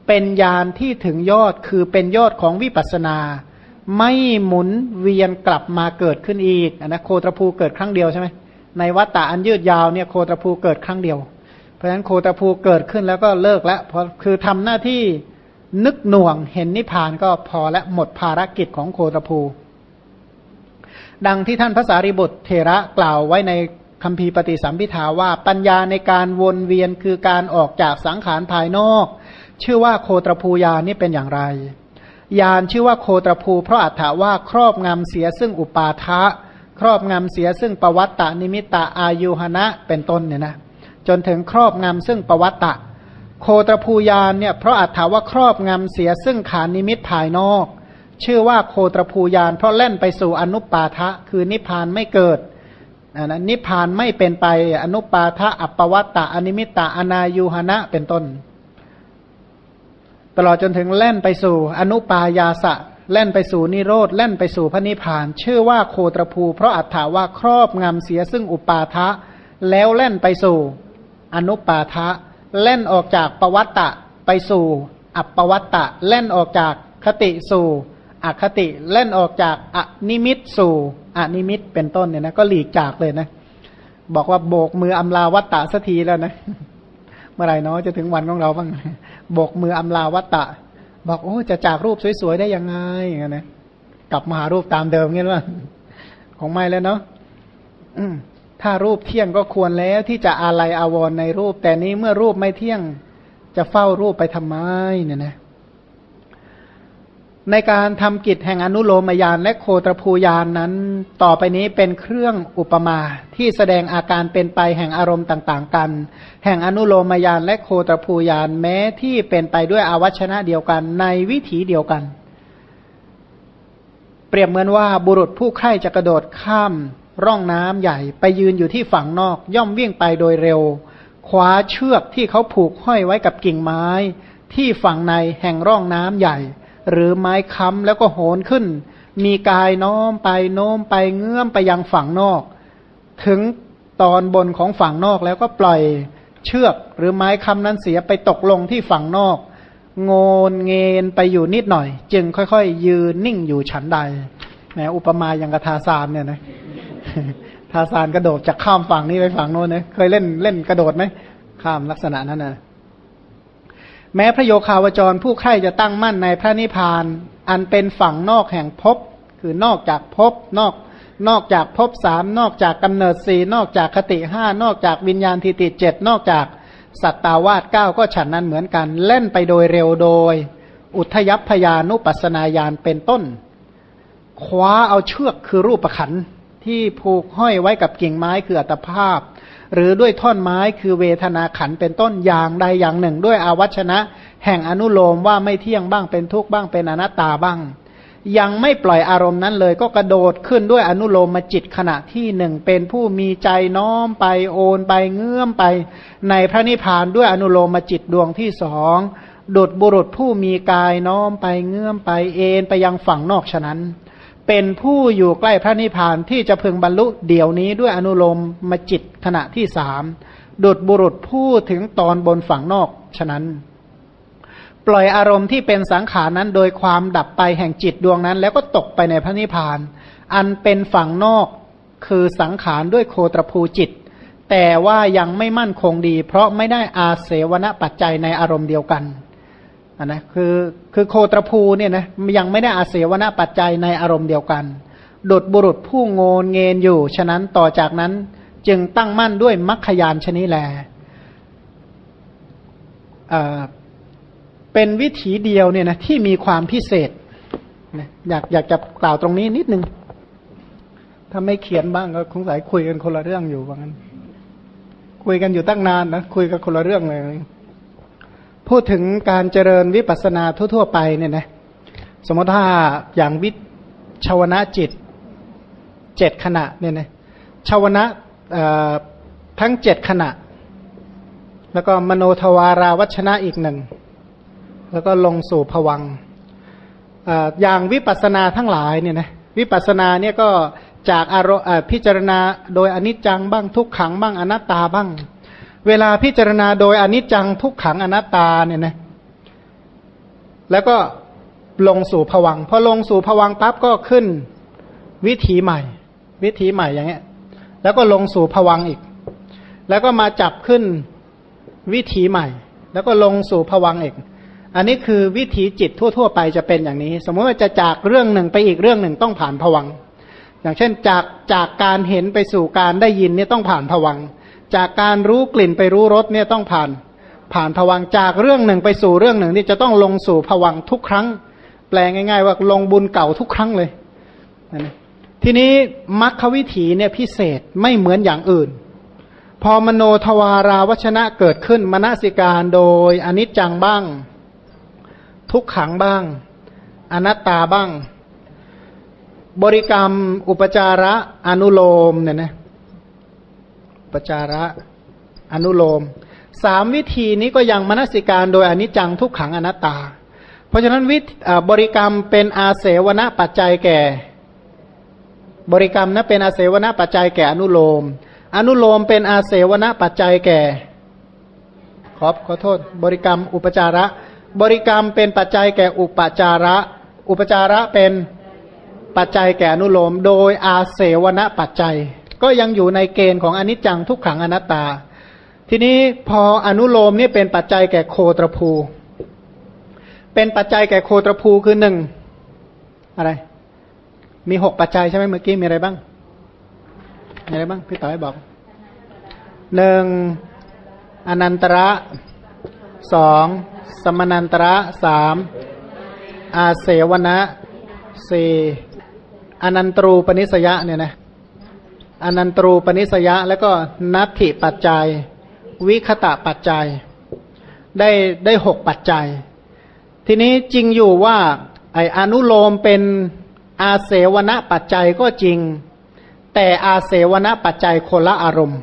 เป็นญาณที่ถึงยอดคือเป็นยอดของวิปัสนา ไม่หมุนเวียนกลับมาเกิดขึ้นอีกนะโคตรภูเกิดครั้งเดียวใช่ไหมในวัฏฏะอันยืดยาวเนี่ยโคตรภูเกิดครั้งเดียว เพราะฉะนั้นโคตรภูเกิดขึ้นแล้วก็เลิกแล้วเพราะคือทำหน้าที่นึกหน่วงเห็นนิพพานก็พอและหมดภารกิจของโคตรภู ดังที่ท่านพระสารีบุตรเทระกล่าวไว้ในคำพีปฏิสัมพิทาว่าปัญญาในการวนเวียนคือการออกจากสังขารภายนอก ชื่อว่าโคตรภูยานี่เป็นอย่างไร ยานชื่อว่าโคตรภูเพราะอัตถาว่าครอบงำเสียซึ่งอุปาทะ ครอบงำเสียซึ่งปวัตตนิมิตาอายุหนะเป็นต้นเนี่ยนะจนถึงครอบงำซึ่งปวัตตะ โคตรภูยานเนี่ยเพราะอัตถาว่าครอบงำเสียซึ่งขานิมิตภายนอก ชื่อว่าโคตรภูยาน เพราะเล่นไปสู่อนุปาทะ คือนิพพานไม่เกิดนะนิพพานไม่เป็นไปอนุปาทะอัปปวัตตะอนิมิตตาอนายุหนะเป็นต้น ตลอดจนถึงเล่นไปสู่ อนุปายาสะเล่นไปสู่นิโรธเล่นไปสู่พระนิพพาน ชื่อว่าโคตรภู เพราะอัตถาว่าครอบงำเสียซึ่งอุปาทะ แล้วเล่นไปสู่ อนุปาทะเล่นออกจากปวัตตะไปสู่ อัปปวัตตะเล่นออกจากคติสู่ อคติเล่นออกจากอนิมิตสู่อนิมิตเป็นต้นเนี่ยนะก็หลีกจากเลยนะ บอกว่าโบกมืออำลาวัตตะสักทีแล้วนะเมื่อไหร่เนาะจะถึงวันของเราบ้างโบกมืออำลาวัตตะ บอกโอ้จะจากรูปสวยๆได้ยังไงอย่างนะกลับมาหารูปตามเดิมเงี้ยว่าของไม่แล้วเนาะถ้ารูปเที่ยงก็ควรแล้วที่จะอาลัยอาวรในรูป แต่นี้เมื่อรูปไม่เที่ยงจะเฝ้ารูปไปทำไมเนี่ยนะ ในการทำกิจแห่งอนุโลมยานและโคตรภูยานนั้น ต่อไปนี้เป็นเครื่องอุปมาที่แสดงอาการเป็นไปแห่งอารมณ์ต่างๆ กัน แห่งอนุโลมยานและโคตรภูยานแม้ที่เป็นไปด้วยอวัชนะเดียวกันในวิถีเดียวกัน เปรียบเหมือนว่าบุรุษผู้ใคร่จะกระโดดข้าม ร่องน้ำใหญ่ ไปยืนอยู่ที่ฝั่งนอกย่อมวิ่งไปโดยเร็วคว้าเชือกที่เขาผูกห้อยไว้กับกิ่งไม้ ที่ฝั่งในแห่งร่องน้ำใหญ่ หรือไม้ค้ำแล้วก็โหนขึ้น มีกายน้อมไปโน้มไปเงื่อมไปยังฝั่งนอก ถึงตอนบนของฝั่งนอกแล้วก็ปล่อยเชือกหรือไม้ค้ำนั้นเสียไปตกลงที่ฝั่งนอก โงนเงินไปอยู่นิดหน่อย จึงค่อยๆ ยืนนิ่งอยู่ฉันใดแหมอุปมาอย่างกระทาซานเนี่ยนะทาซานกระโดดจากข้ามฝั่งนี้ไปฝั่งโน้นเนี่ยเคยเล่นเล่นกระโดดไหมข้ามลักษณะนั้นนะ แม้พระโยคาวจรผู้ใคร่จะตั้งมั่นในพระนิพพาน อันเป็นฝั่งนอกแห่งภพคือนอกจากภพนอกนอกจากภพสามนอกจากกำเนิดสี่นอกจากคติห้านอกจากวิญญาณทิฏฐิเจ็ดนอกจากสัตตาวาสเก้าก็ฉันนั้นเหมือนกัน เล่นไปโดยเร็วโดย อุทยพยานุปัสนาญาณเป็นต้น คว้าเอาเชือกคือรูปขันที่ผูกห้อยไว้กับกิ่งไม้คืออัตภาพ หรือด้วยท่อนไม้คือเวทนาขันเป็นต้นอย่างใดอย่างหนึ่ง ด้วยอาวัชนะ แห่งอนุโลมว่าไม่เที่ยงบ้างเป็นทุกข์บ้างเป็นอนัตตาบ้าง ยังไม่ปล่อยอารมณ์นั้นเลย ก็กระโดดขึ้นด้วยอนุโลมมาจิตขณะที่หนึ่งเป็นผู้มีใจน้อมไปโอนไปเงื่อมไป ในพระนิพพานด้วยอนุโลมมาจิตดวงที่สองดุดบุรุษผู้มีกายน้อมไปเงื่อมไปเอ็นไปยังฝั่งนอกฉะนั้น เป็นผู้อยู่ใกล้พระนิพพานที่จะพึงบรรลุเดี๋ยวนี้ด้วยอนุโลมมจิตขณะที่สามดุดบุรุษผู้ถึงตอนบนฝั่งนอก ฉะนั้น ปล่อยอารมณ์ที่เป็นสังขารนั้น โดยความดับไปแห่งจิตดวงนั้น แล้วก็ตกไปในพระนิพพาน อันเป็นฝั่งนอกคือสังขารด้วยโคตรภูจิต แต่ว่ายังไม่มั่นคงดี เพราะไม่ได้อาเสวนปัจจัยในอารมณ์เดียวกัน นนะคือคือโคตรภูเนี่ยนะยังไม่ได้อาเสวนาปัจจัยในอารมณ์เดียวกันดุดบุรุษผู้โงนเงินอยู่ ฉะนั้นต่อจากนั้นจึงตั้งมั่นด้วยมัคคยานชนิแลเป็นวิถีเดียวเนี่ยนะที่มีความพิเศษนะอยากอยากจะกล่าวตรงนี้นิดนึง ถ้าไม่เขียนบ้างก็คงสายคุยกันคนละเรื่องอยู่ว่างั้น คุยกันอยู่ตั้งนานนะคุยกันคนละเรื่องเลย พูดถึงการเจริญวิปัสนาทั่ว ๆ ไปเนี่ยนะสมมติถ้าอย่างวิชาวนะจิตเจ็ดขณะเนี่ยนะชาวนะทั้งเจ็ดขณะ แล้วก็มโนทวาราวัชนะอีกหนึ่ง แล้วก็ลงสู่ผวังอย่างวิปัสสนาทั้งหลายเนี่ยนะวิปัสสนาเนี่ยก็จากอารมณ์พิจารณาโดยอนิจจังบ้างทุกขังบ้างอนัตตาบ้าง เวลาพิจารณาโดยอนิจจังทุกขังอนัตตาเนี่ยนะแล้วก็ลงสู่ผวังพอลงสู่ผวังปั๊บก็ขึ้นวิถีใหม่ วิถีใหม่อย่างเงี้ย แล้วก็ลงสู่ผวังอีก แล้วก็มาจับขึ้นวิถีใหม่ แล้วก็ลงสู่ผวังอีก อันนี้คือวิถีจิตทั่ว ๆ ไปจะเป็นอย่างนี้ สมมติว่าจะจากเรื่องหนึ่งไปอีกเรื่องหนึ่งต้องผ่านผวัง อย่างเช่นจากจากการเห็นไปสู่การได้ยินเนี่ยต้องผ่านผวัง จากการรู้กลิ่นไปรู้รสเนี่ยต้องผ่าน ผ่านผวังจากเรื่องหนึ่งไปสู่เรื่องหนึ่งนี่จะต้องลงสู่ผวังทุกครั้ง แปลง่าย ๆ ว่าลงบุญเก่าทุกครั้งเลยทีนี้มรรควิถีเนี่ยพิเศษไม่เหมือนอย่างอื่น พอมโนทวาราวชนะเกิดขึ้นมณสิการโดยอนิจจังบ้าง ทุกขังบ้าง อนัตตาบ้าง บริกรรมอุปจาระอนุโลมเนี่ยนะ ปจาระอนุโลมสามวิธีนี้ก็ยังมนสิการโดยอนิจจังทุกขังอนัตตา เพราะฉะนั้นวิบริกรรมเป็นอาเสวณปัจจัยแก่ บริกรรมนะเป็นอาเสวณปัจจัยแก่อนุโลม อนุโลมเป็นอาเสวณปัจจัยแก่ขอขอโทษ บริกรรมอุปจาระ บริกรรมเป็นปัจจัยแก่อุปจาระ อุปจาระเป็นปัจจัยแก่อนุโลม โดยอาเสวณปัจจัย ก็ยังอยู่ในเกณฑ์ของอนิจจังทุกขังอนัตตา ทีนี้พออนุโลมนี่เป็นปัจจัยแก่โคตรภู เป็นปัจจัยแก่โคตรภูคือหนึ่งอะไร มีหกปัจจัยใช่ไหมเมื่อกี้มีอะไรบ้างมีอะไรบ้างพี่ต่อยบอกหนึ่งอนันตระสองสมนันตระสามอาเสวนะสี่อนันตรูปนิสยะเนี่ยนะ อนันตรูปนิสยะ แล้วก็นัตถิปัจจัย วิคตะปัจจัย ได้ได้หกปัจจัย ทีนี้จริงอยู่ว่าไออนุโลมเป็นอาเสวณปัจจัยก็จริง แต่อาเสวณปัจจัยคนละอารมณ์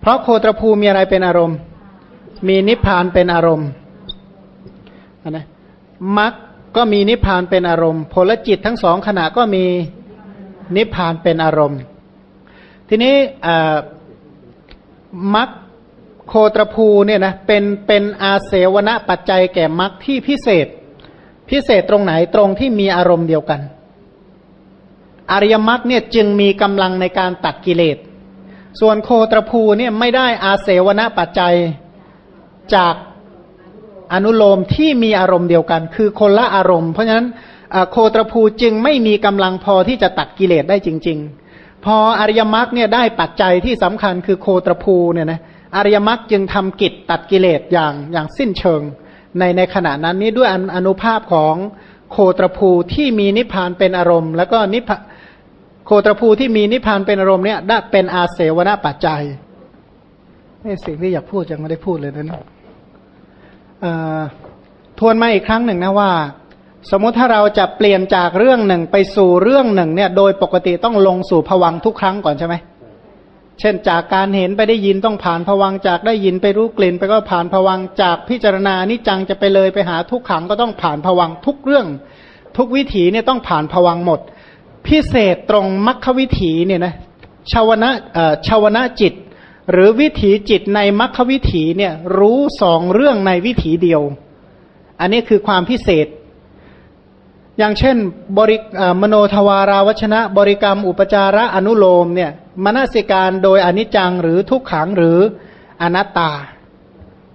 เพราะโคตรภูมีอะไรเป็นอารมณ์ มีนิพพานเป็นอารมณ์นะมักก็มีนิพพานเป็นอารมณ์ ผลจิตทั้งสองขณะก็มีนิพพานเป็นอารมณ์ ทีนี้มักโคตรภูเนี่ยนะเป็นเป็นอาเสวณปัจจัยแก่มรรคที่พิเศษ พิเศษตรงไหนตรงที่มีอารมณ์เดียวกัน อริยมรรคเนี่ยจึงมีกำลังในการตัดกิเลส ส่วนโคตรภูเนี่ยไม่ได้อาเสวณปัจจัยจากอนุโลมที่มีอารมณ์เดียวกัน คือคนละอารมณ์ เพราะฉะนั้นโคตรภูจึงไม่มีกำลังพอที่จะตัดกิเลสได้จริง ๆ พออริยมรรคเนี่ยได้ปัจจัยที่สำคัญคือโคตรภูเนี่ยนะอริยมรรคจึงทำกิจตัดกิเลสอย่างอย่างสิ้นเชิง ในในขณะนั้นนี้ด้วยอนุภาพของโคตรภูที่มีนิพพานเป็นอารมณ์ แล้วก็นิพโคตรภูที่มีนิพพานเป็นอารมณ์เนี่ยได้เป็นอาเสวนาปัจจัยนี่สิ่งที่อยากพูดยังไม่ได้พูดเลยนะทวนมาอีกครั้งหนึ่งนะว่า สมมุติถ้าเราจะเปลี่ยนจากเรื่องหนึ่งไปสู่เรื่องหนึ่ง เนี่ย โดยปกติต้องลงสู่ผวังทุกครั้งก่อนใช่ไหมเช่นจากการเห็นไปได้ยินต้องผ่านผวังจากได้ยินไปรู้กลิ่น ไปก็ผ่านผวังจากพิจารณานิจังจะไปเลยไปหาทุกขังก็ต้องผ่านผวังทุกเรื่อง ทุกวิถีเนี่ยต้องผ่านผวังหมด พิเศษตรงมรรควิถีเนี่ยนะชาวนะชาวนะจิต หรือวิถีจิตในมรรควิถีเนี่ยรู้สองเรื่องในวิถีเดียว อันนี้คือความพิเศษ อย่างเช่นบริมโนทวาราวชนะ บริกรรมอุปจาระอนุโลมเนี่ยมนสิการโดยอนิจจังหรือทุกขังหรืออนัตตา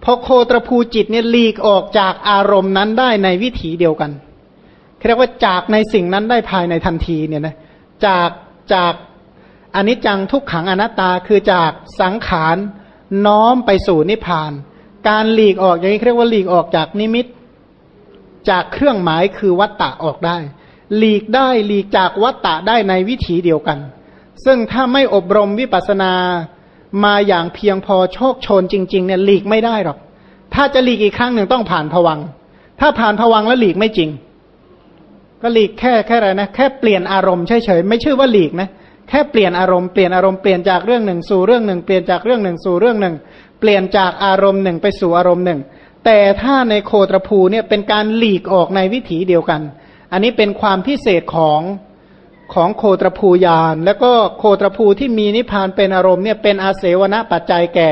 พอโคตรภูจิตเนี่ยลีกออกจากอารมณ์นั้นได้ในวิถีเดียวกันเรียกว่าจากในสิ่งนั้นได้ภายในทันทีเนี่ยนะจากจากอนิจจังทุกขังอนัตตาคือจากสังขารน้อมไปสู่นิพพาน การหลีกออกอย่างนี้เรียกว่าหลีกออกจากนิมิต จากเครื่องหมายคือวัตตะออกได้ หลีกได้หลีกจากวัตตะได้ในวิถีเดียวกัน ซึ่งถ้าไม่อบรมวิปัสนามาอย่างเพียงพอโชคชนจริง ๆ เนี่ยหลีกไม่ได้หรอก ถ้าจะหลีกอีกครั้งหนึ่งต้องผ่านผวัง ถ้าผ่านผวังแล้วหลีกไม่จริง ก็หลีกแค่แค่อะไรนะแค่เปลี่ยนอารมณ์เฉยๆไม่ชื่อว่าหลีกนะแค่เปลี่ยนอารมณ์เปลี่ยนอารมณ์เปลี่ยนจากเรื่องหนึ่งสู่เรื่องหนึ่งเปลี่ยนจากเรื่องหนึ่งสู่เรื่องหนึ่ง เปลี่ยนจากอารมณ์หนึ่งไปสู่อารมณ์หนึ่ง แต่ถ้าในโคตรภูเนี่ยเป็นการหลีกออกในวิถีเดียวกัน อันนี้เป็นความพิเศษของของโคตรภูยาน แล้วก็โคตรภูที่มีนิพพานเป็นอารมณ์เนี่ยเป็นอาเสวณปัจจัยแก่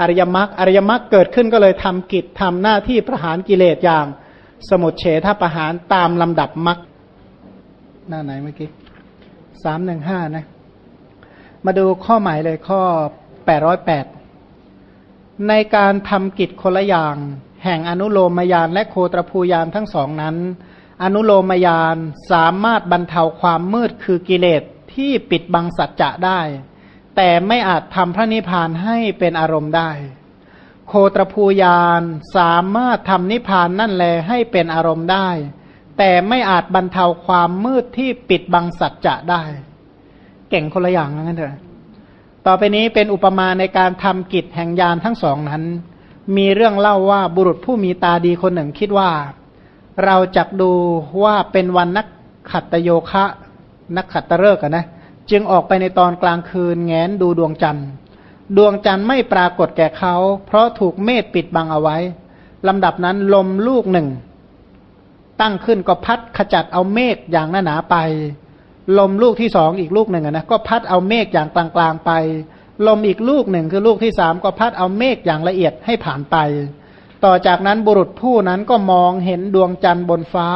อริยมรรคอริยมรรคเกิดขึ้นก็เลยทำกิจทำหน้าที่ประหารกิเลสอย่าง สมุทเฉทประหารตามลำดับมรรคหน้าไหนเมื่อกี้สามหนึ่งห้านะ มาดูข้อหมายเลยข้อแปดร้อยแปด ในการทำกิจคนละอย่าง แห่งอนุโลมยานและโคตรภูยานทั้งสองนั้น อนุโลมยานสามารถบรรเทาความมืดคือกิเลสที่ปิดบังสัจจะได้ แต่ไม่อาจทำพระนิพพานให้เป็นอารมณ์ได้ โคตรภูยานสามารถทำนิพพานนั่นแลให้เป็นอารมณ์ได้ แต่ไม่อาจบรรเทาความมืดที่ปิดบังสัจจะได้ เก่งคนละอย่างงั้นเถอะ ต่อไปนี้เป็นอุปมาในการทำกิจแห่งยานทั้งสองนั้น มีเรื่องเล่าว่าบุรุษผู้มีตาดีคนหนึ่งคิดว่า เราจะดูว่าเป็นวันนักขัตโยคะ นักขัตฤกษ์นะ จึงออกไปในตอนกลางคืนแงนดูดวงจันทร์ ดวงจันทร์ไม่ปรากฏแก่เขา เพราะถูกเมฆปิดบังเอาไว้ลำดับนั้นลมลูกหนึ่ง ตั้งขึ้นก็พัดขจัดเอาเมฆอย่างหนาหนาไป ลมลูกที่สองอีกลูกหนึ่งนะก็พัดเอาเมฆอย่างกลางๆไป ลมอีกลูกหนึ่งคือลูกที่สามก็พัดเอาเมฆอย่างละเอียดให้ผ่านไป ต่อจากนั้นบุรุษผู้นั้นก็มองเห็นดวงจันทร์บนฟ้า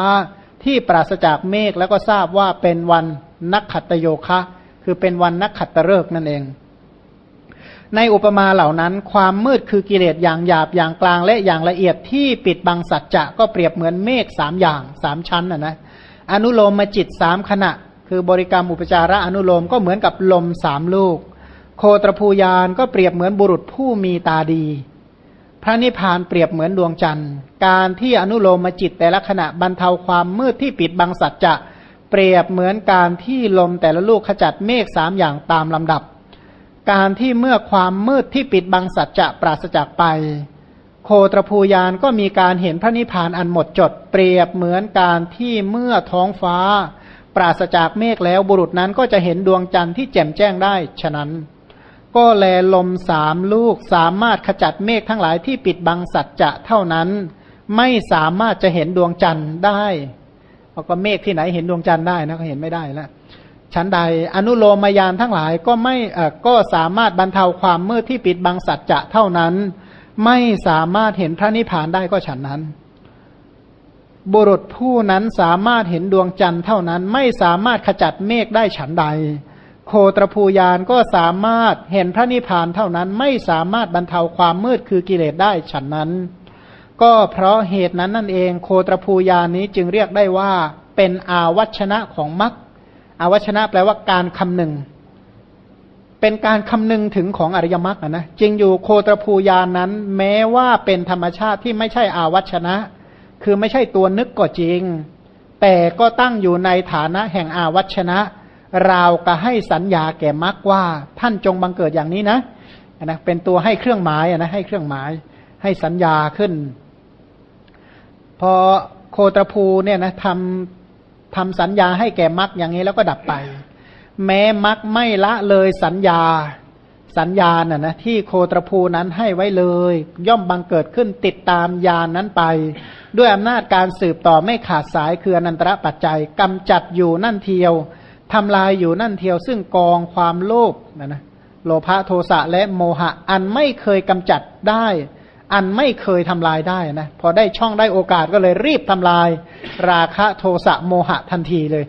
ที่ปราศจากเมฆแล้วก็ทราบว่าเป็นวันนักขัตโยคะ คือเป็นวันนักขัตฤกษ์นั่นเอง ในอุปมาเหล่านั้น ความมืดคือกิเลสอย่างหยาบอย่างกลางและอย่างละเอียดที่ปิดบังสัจจะก็เปรียบเหมือนเมฆสามอย่างสามชั้นนะนะอนุโลมมาจิตสามขณะ คือบริกรรมอุปจาระอนุโลมก็เหมือนกับลมสามลูก โคตรภูยานก็เปรียบเหมือนบุรุษผู้มีตาดี พระนิพพานเปรียบเหมือนดวงจันทร์ การที่อนุโลมมาจิตแต่ละขณะบรรเทาความมืดที่ปิดบังสัจจะเปรียบเหมือนการที่ลมแต่ละลูกขจัดเมฆสามอย่างตามลำดับ การที่เมื่อความมืดที่ปิดบังสัจจะปราศจากไป โคตรภูยานก็มีการเห็นพระนิพพานอันหมดจด เปรียบเหมือนการที่เมื่อท้องฟ้า ปราศจากเมฆแล้วบุรุษนั้นก็จะเห็นดวงจันทร์ที่แจ่มแจ้งได้ ฉะนั้น ก็แลลมสามลูกสามารถขจัดเมฆทั้งหลายที่ปิดบังสัจจะเท่านั้น ไม่สามารถจะเห็นดวงจันทร์ได้เพราะก็เมฆที่ไหนเห็นดวงจันทร์ได้นะก็เห็นไม่ได้แล้วชั้นใดอนุโลมยานทั้งหลายก็ไม่เออก็สามารถบรรเทาความมืดที่ปิดบังสัจจะเท่านั้น ไม่สามารถเห็นพระนิพพานได้ก็ฉันนั้น บุรุษผู้นั้นสามารถเห็นดวงจันทร์เท่านั้นไม่สามารถขจัดเมฆได้ฉันใด โคตรภูยานก็สามารถเห็นพระนิพพานเท่านั้นไม่สามารถบรรเทาความมืดคือกิเลสได้ฉันนั้น ก็เพราะเหตุนั้นนั่นเอง โคตรภูยานนี้จึงเรียกได้ว่า เป็นอาวัชนะของมรรคอาวัชนะแปลว่าการคำหนึ่ง เป็นการคำนึงถึงของอริยมรรคนะจริงอยู่โคตรภูยานนั้น แม้ว่าเป็นธรรมชาติที่ไม่ใช่อาวัชนะ คือไม่ใช่ตัวนึกก็จริง แต่ก็ตั้งอยู่ในฐานะแห่งอาวัชนะราวก็ให้สัญญาแก่มรรคว่า ท่านจงบังเกิดอย่างนี้นะนะเป็นตัวให้เครื่องหมายนะให้เครื่องหมาย ให้สัญญาขึ้น พอโคตรภูเนี่ยนะทำทำสัญญาให้แก่มรรคอย่างนี้แล้วก็ดับไป แม้มรรคไม่ละเลยสัญญา สัญญาณนะนะที่โคตรภูนั้นให้ไว้เลย ย่อมบังเกิดขึ้นติดตามยานนั้นไป ด้วยอำนาจการสืบต่อไม่ขาดสายคืออนันตระปัจจัยกำจัดอยู่นั่นเทียวทำลายอยู่นั่นเทียว ซึ่งกองความโลภนะนะโลภะโทสะและโมหะ อันไม่เคยกำจัดได้ อันไม่เคยทำลายได้นะพอได้ช่องได้โอกาสก็เลยรีบทำลาย ราคะโทสะโมหะทันทีเลย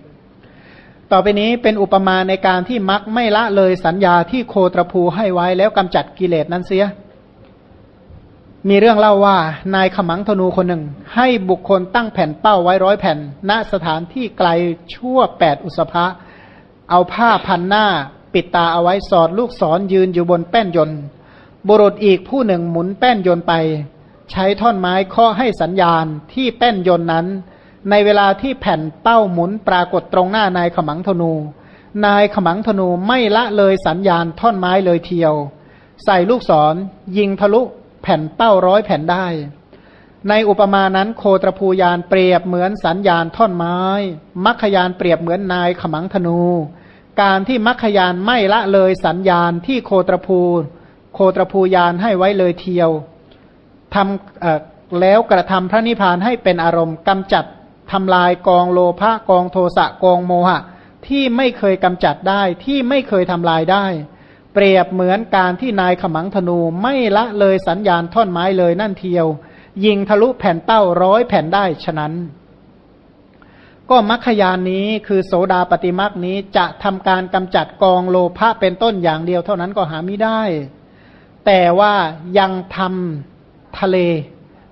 ต่อไปนี้เป็นอุปมาในการที่มักไม่ละเลยสัญญาที่โคตรภูให้ไว้แล้วกำจัดกิเลสนั้นเสีย มีเรื่องเล่าว่านายขมังธนูคนหนึ่ง ให้บุคคลตั้งแผ่นเป้าไว้ร้อยแผ่น ณสถานที่ไกลชั่วแปดอุสภะเอาผ้าพันหน้าปิดตาเอาไว้สอดลูกศรยืนอยู่บนแป้นยนต์ บุรุษอีกผู้หนึ่งหมุนแป้นยนต์ไป ใช้ท่อนไม้ข้อให้สัญญาณที่แป้นยนต์นั้น ในเวลาที่แผ่นเป้าหมุนปรากฏตรงหน้านายขมังธนู นายขมังธนูไม่ละเลยสัญญาณท่อนไม้เลยเทียว ใส่ลูกศรยิงทะลุแผ่นเป้าร้อยแผ่นได้ ในอุปมานั้นโคตรภูยานเปรียบเหมือนสัญญาณท่อนไม้ มัคคยานเปรียบเหมือนนายขมังธนู การที่มัคคยานไม่ละเลยสัญญาณที่โคตรภูโคตรภูยานให้ไว้เลยเทียวทำแล้วกระทำพระนิพพานให้เป็นอารมณ์กำจัด ทำลายกองโลภะกองโทสะกองโมหะ ที่ไม่เคยกำจัดได้ที่ไม่เคยทำลายได้ เปรียบเหมือนการที่นายขมังธนูไม่ละเลยสัญญาณท่อนไม้เลยนั่นเทียว ยิงทะลุแผ่นเต้าร้อยแผ่นได้ฉะนั้น ก็มัคคยานนี้คือโสดาปฏิมักนี้จะทำการกำจัดกองโลภะเป็นต้นอย่างเดียวเท่านั้นก็หาไม่ได้ แต่ว่ายังทำทะเล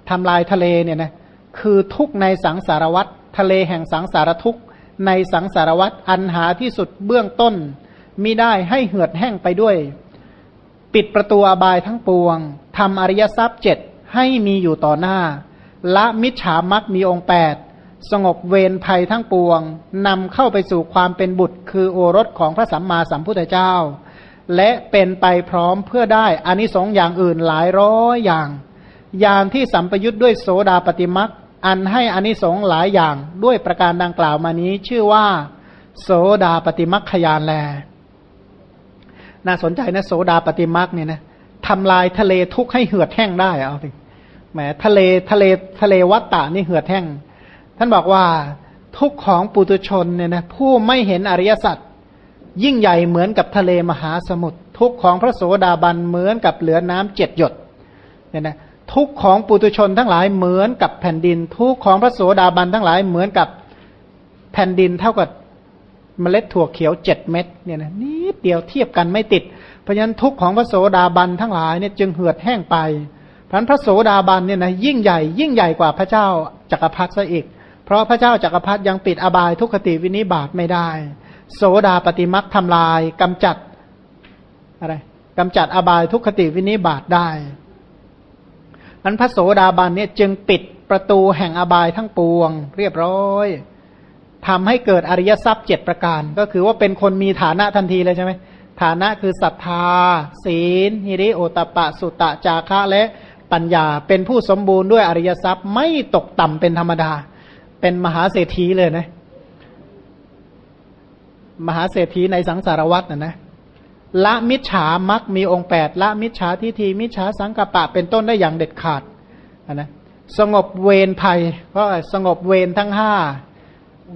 ทำลายทะเลเนี่ยนะ คือทุกในสังสารวัตรทะเลแห่งสังสารทุกในสังสารวัตรอันหาที่สุดเบื้องต้นมิได้ให้เหือดแห้งไปด้วย ปิดประตูอบายทั้งปวงทำอริยทรัพย์เจ็ดให้มีอยู่ต่อหน้า ละมิจฉามักมีองค์แปดสงบเวรภัยทั้งปวงนำเข้าไปสู่ความเป็นบุตร คือโอรสของพระสัมมาสัมพุทธเจ้า และเป็นไปพร้อมเพื่อได้อานิสงส์อย่างอื่นหลายร้อยอย่าง อย่างที่สัมปยุทธ์ด้วยโสดาปฏิมัก อันให้อานิสงส์หลายอย่างด้วยประการดังกล่าวมานี้ ชื่อว่า โสดาปฏิมักขยานแล น่าสนใจนะโสดาปฏิมักเนี่ยนะทำลายทะเลทุกข์ให้เหือดแห้งได้เอาสิแหมทะเลทะเลทะเลวัตตะนี่เหือดแห้ง ท่านบอกว่าทุกของปุตุชนเนี่ยนะผู้ไม่เห็นอริยสัจยิ่งใหญ่เหมือนกับทะเลมหาสมุทรทุกของพระโสดาบันเหมือนกับเหลือน้ำเจ็ดหยดเนี่ยนะ ทุกของปุตุชนทั้งหลายเหมือนกับแผ่นดิน ทุกของพระโสดาบันทั้งหลายเหมือนกับแผ่นดินเท่ากับเมล็ดถั่วเขียวเจ็ดเม็ดเนี่ยนะนิดเดียวเทียบกันไม่ติด เพราะฉะนั้นทุกของพระโสดาบันทั้งหลายเนี่ยจึงเหือดแห้งไปเพราะนั้นพระโสดาบันเนี่ยนะยิ่งใหญ่ยิ่งใหญ่กว่าพระเจ้าจักรพรรดิซะอีก เพราะพระเจ้าจักรพรรดิยังปิดอบายทุกขติวินิบาตไม่ได้ โสดาปฏิมักทำลายกำจัดอะไรกำจัดอบายทุกขติวินิบาตได้ มันพระโสดาบันเนี่ยจึงปิดประตูแห่งอบายทั้งปวง เรียบร้อยทำให้เกิดอริยทรัพย์เจ็ดประการ ก็คือว่าเป็นคนมีฐานะทันทีเลยใช่ไหมฐานะคือศรัทธา ศีลฮิริโอตปะ สุตะจาคะและปัญญา เป็นผู้สมบูรณ์ด้วยอริยทรัพย์ไม่ตกต่ำเป็นธรรมดา เป็นมหาเศรษฐีเลยนะ มหาเศรษฐีในสังสารวัตรนะนะ ละมิจฉามักมีองค์แปดละมิจฉาทิฏฐิมิจฉาสังกปะเป็นต้นได้อย่างเด็ดขาดนะสงบเวรภัย เพราะสงบเวรทั้งห้า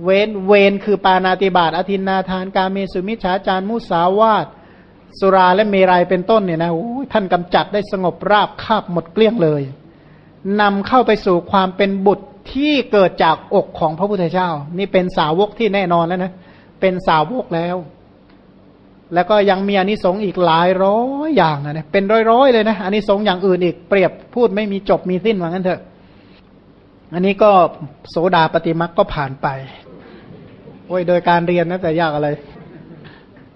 เวนเวนคือปานาติบาตอธินนาทานการเมสุมิจฉาจารมุสาวาตสุราและเมรัยเป็นต้นเนี่ยนะท่านกำจัดได้สงบราบคาบหมดเกลี้ยงเลยนำเข้าไปสู่ความเป็นบุตรที่เกิดจากอกของพระพุทธเจ้า นี่เป็นสาวกที่แน่นอนแล้วนะ เป็นสาวกแล้ว แล้วก็ยังมีอานิสงส์อีกหลายร้อยอย่างนะเนี่ยเป็นร้อยๆเลยนะอานิสงส์อย่างอื่นอีกเปรียบพูดไม่มีจบมีสิ้นว่างั้นเถอะ อันนี้ก็โสดาปฏิมักก็ผ่านไป โอ้ยโดยการเรียนนะแต่ยากอะไร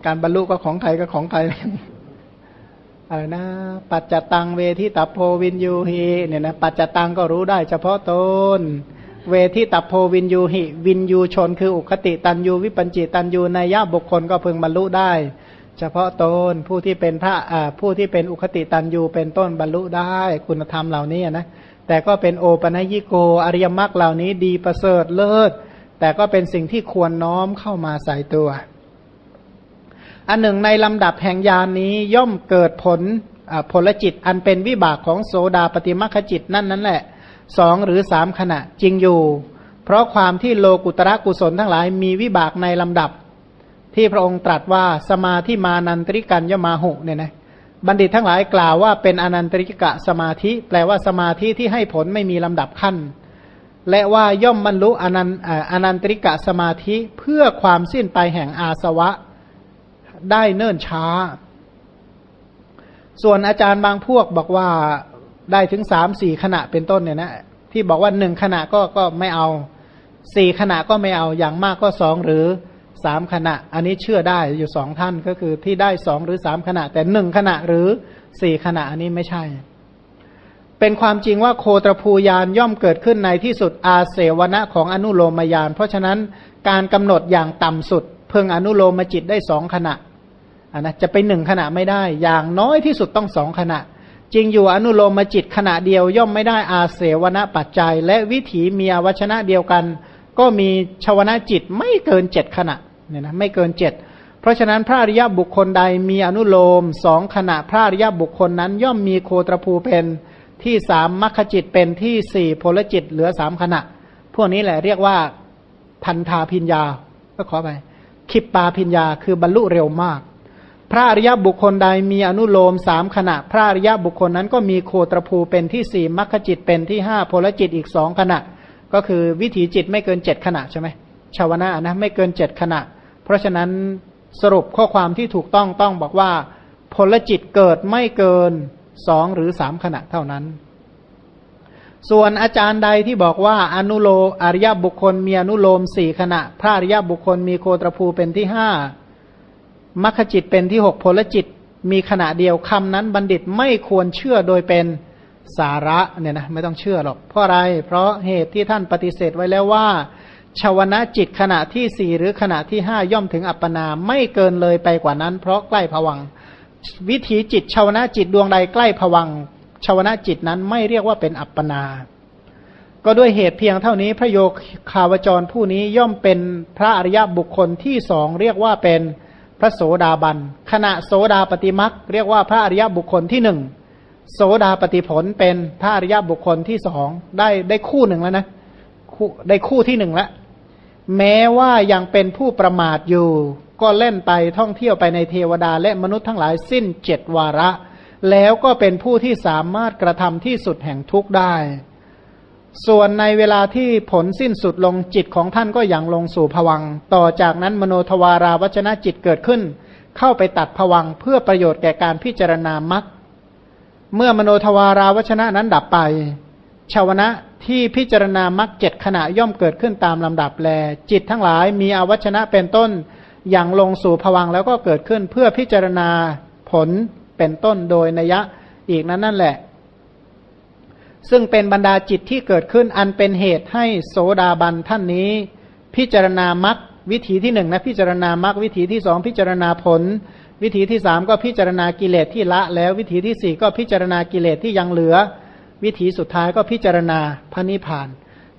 การบรรลุก็ของใครก็ของใครอะไรนะ ปัจจตังเวทิตาโพวินยูฮีเนี่ยนะปัจจตังก็รู้ได้เฉพาะตนเวทิตาโพวินยูหิ วินยูชนคืออุคติตันยูวิปัญจิตันยูในยะบุคคลก็พึงบรรลุได้ เฉพาะตนผู้ที่เป็นพระผู้ที่เป็นอุคติตันยูเป็นต้นบรรลุได้คุณธรรมเหล่านี้นะแต่ก็เป็นโอปัญญิโกอริยมรรคเหล่านี้ดีประเสริฐเลิศ แต่ก็เป็นสิ่งที่ควรน้อมเข้ามาใส่ตัว อันหนึ่งในลำดับแห่งยานนี้ย่อมเกิดผลผลจิตอันเป็นวิบากของโสดาปฏิมัคจิตนั่นนั่นแหละสองหรือสามขณะจริงอยู่ เพราะความที่โลกุตระกุศลทั้งหลายมีวิบากในลำดับ ที่พระองค์ตรัสว่าสมาธิมานันตริกันยมาหุเนี่ยนะบัณฑิตทั้งหลายกล่าวว่าเป็นอนันตริกะสมาธิ แปลว่าสมาธิที่ให้ผลไม่มีลำดับขั้น และว่าย่อมบรรลุอนันอนันตริกะสมาธิเพื่อความสิ้นไปแห่งอาสวะได้เนิ่นช้า ส่วนอาจารย์บางพวกบอกว่าได้ถึงสามสี่ขณะเป็นต้นเนี่ยนะที่บอกว่าหนึ่งขณะก็ก็ไม่เอาสี่ขณะก็ไม่เอาอย่างมากก็สองหรือ สามขณะ อันนี้เชื่อได้อยู่สองท่านก็คือที่ได้สองหรือสามขณะ แต่หนึ่งขณะหรือสี่ขณะอันนี้ไม่ใช่ เป็นความจริงว่าโคตรภูยานย่อมเกิดขึ้นในที่สุดอาเสวนะของอนุโลมยาน เพราะฉะนั้นการกำหนดอย่างต่ำสุด เพิ่งอนุโลมจิตได้สองขณะอันนะจะไปหนึ่งขณะไม่ได้ อย่างน้อยที่สุดต้องสองขณะ จริงอยู่อนุโลมจิตขณะเดียวย่อมไม่ได้อาเสวนะปัจจัย และวิถีมีอวชนะเดียวกันก็มีชวนะจิตไม่เกินเจ็ดขณะ เนี่ยนะไม่เกินเจ็ดเพราะฉะนั้นพระอริยบุคคลใดมีอนุโลมสองขณะพระอริยบุคคลนั้น ย่อมมีโคตรภูเป็นที่สามมรรคจิตเป็นที่สี่พลจิตเหลือสามขณะ พวกนี้แหละเรียกว่าทันทาพิญญาก็ขอไปคิปปาพิญญาคือบรรลุเร็วมาก พระอริยบุคคลใดมีอนุโลมสามขณะ พระอริยบุคคลนั้นก็มีโคตรภูเป็นที่สี่มรรคจิตเป็นที่ห้าพลจิตอีกสองขณะ ก็คือวิถีจิตไม่เกินเจ็ดขณะใช่ไหมชาวนะนะไม่เกินเจ็ดขณะ เพราะฉะนั้นสรุปข้อความที่ถูกต้องต้องบอกว่าพลจิตเกิดไม่เกินสองหรือสามขณะเท่านั้น ส่วนอาจารย์ใดที่บอกว่าอนุโลอริยบุคคลมีอนุโลมสี่ขณะ พระอริยบุคคลมีโคตรภูเป็นที่ห้ามัคจิตเป็นที่หกพลจิตมีขณะเดียวคำนั้นบัณฑิตไม่ควรเชื่อโดยเป็นสาระเนี่ยนะไม่ต้องเชื่อหรอกเพราะอะไร เพราะเหตุที่ท่านปฏิเสธไว้แล้วว่า ชาวนะจิตขณะที่สี่หรือขณะที่ห้าย่อมถึงอัปปนาไม่เกินเลยไปกว่านั้น เพราะใกล้ผวัง วิถีจิตชาวนะจิตดวงใดใกล้ผวังชาวนะจิตนั้นไม่เรียกว่าเป็นอัปปนา ก็ด้วยเหตุเพียงเท่านี้พระโยคาวจรผู้นี้ย่อมเป็นพระอริยบุคคลที่สองเรียกว่าเป็นพระโสดาบันขณะโสดาปฏิมักเรียกว่าพระอริยบุคคลที่หนึ่งโสดาปฏิผลเป็นพระอริยบุคคลที่สองได้ได้คู่หนึ่งแล้วนะคู่ได้คู่ที่หนึ่งแล้ว แม้ว่ายังเป็นผู้ประมาทอยู่ ก็เล่นไปท่องเที่ยวไปในเทวดาและมนุษย์ทั้งหลายสิ้นเจ็ดวาระ แล้วก็เป็นผู้ที่สามารถกระทำที่สุดแห่งทุกข์ได้ ส่วนในเวลาที่ผลสิ้นสุดลงจิตของท่านก็ยังลงสู่ผวัง ต่อจากนั้นมโนทวาราวัชนะจิตเกิดขึ้น เข้าไปตัดผวังเพื่อประโยชน์แก่การพิจารณามักเมื่อมโนทวาราวัชนะนั้นดับไป ชาวนะที่พิจารณามักเจ็ดขณะย่อมเกิดขึ้นตามลำดับแล จิตทั้งหลายมีอวัชนะเป็นต้นอย่างลงสู่ผวังแล้วก็เกิดขึ้นเพื่อพิจารณาผลเป็นต้นโดยนัยะอีกนั้นนั่นแหละ ซึ่งเป็นบรรดาจิตที่เกิดขึ้นอันเป็นเหตุให้โสดาบันท่านนี้ พิจารณามักวิธีที่หนึ่งนะพิจารณามักวิธีที่สองพิจารณาผล วิธีที่สามก็พิจารณากิเลสที่ละแล้ววิธีที่สี่ก็พิจารณากิเลสที่ยังเหลือ วิถีสุดท้ายก็พิจารณาพระนิพพาน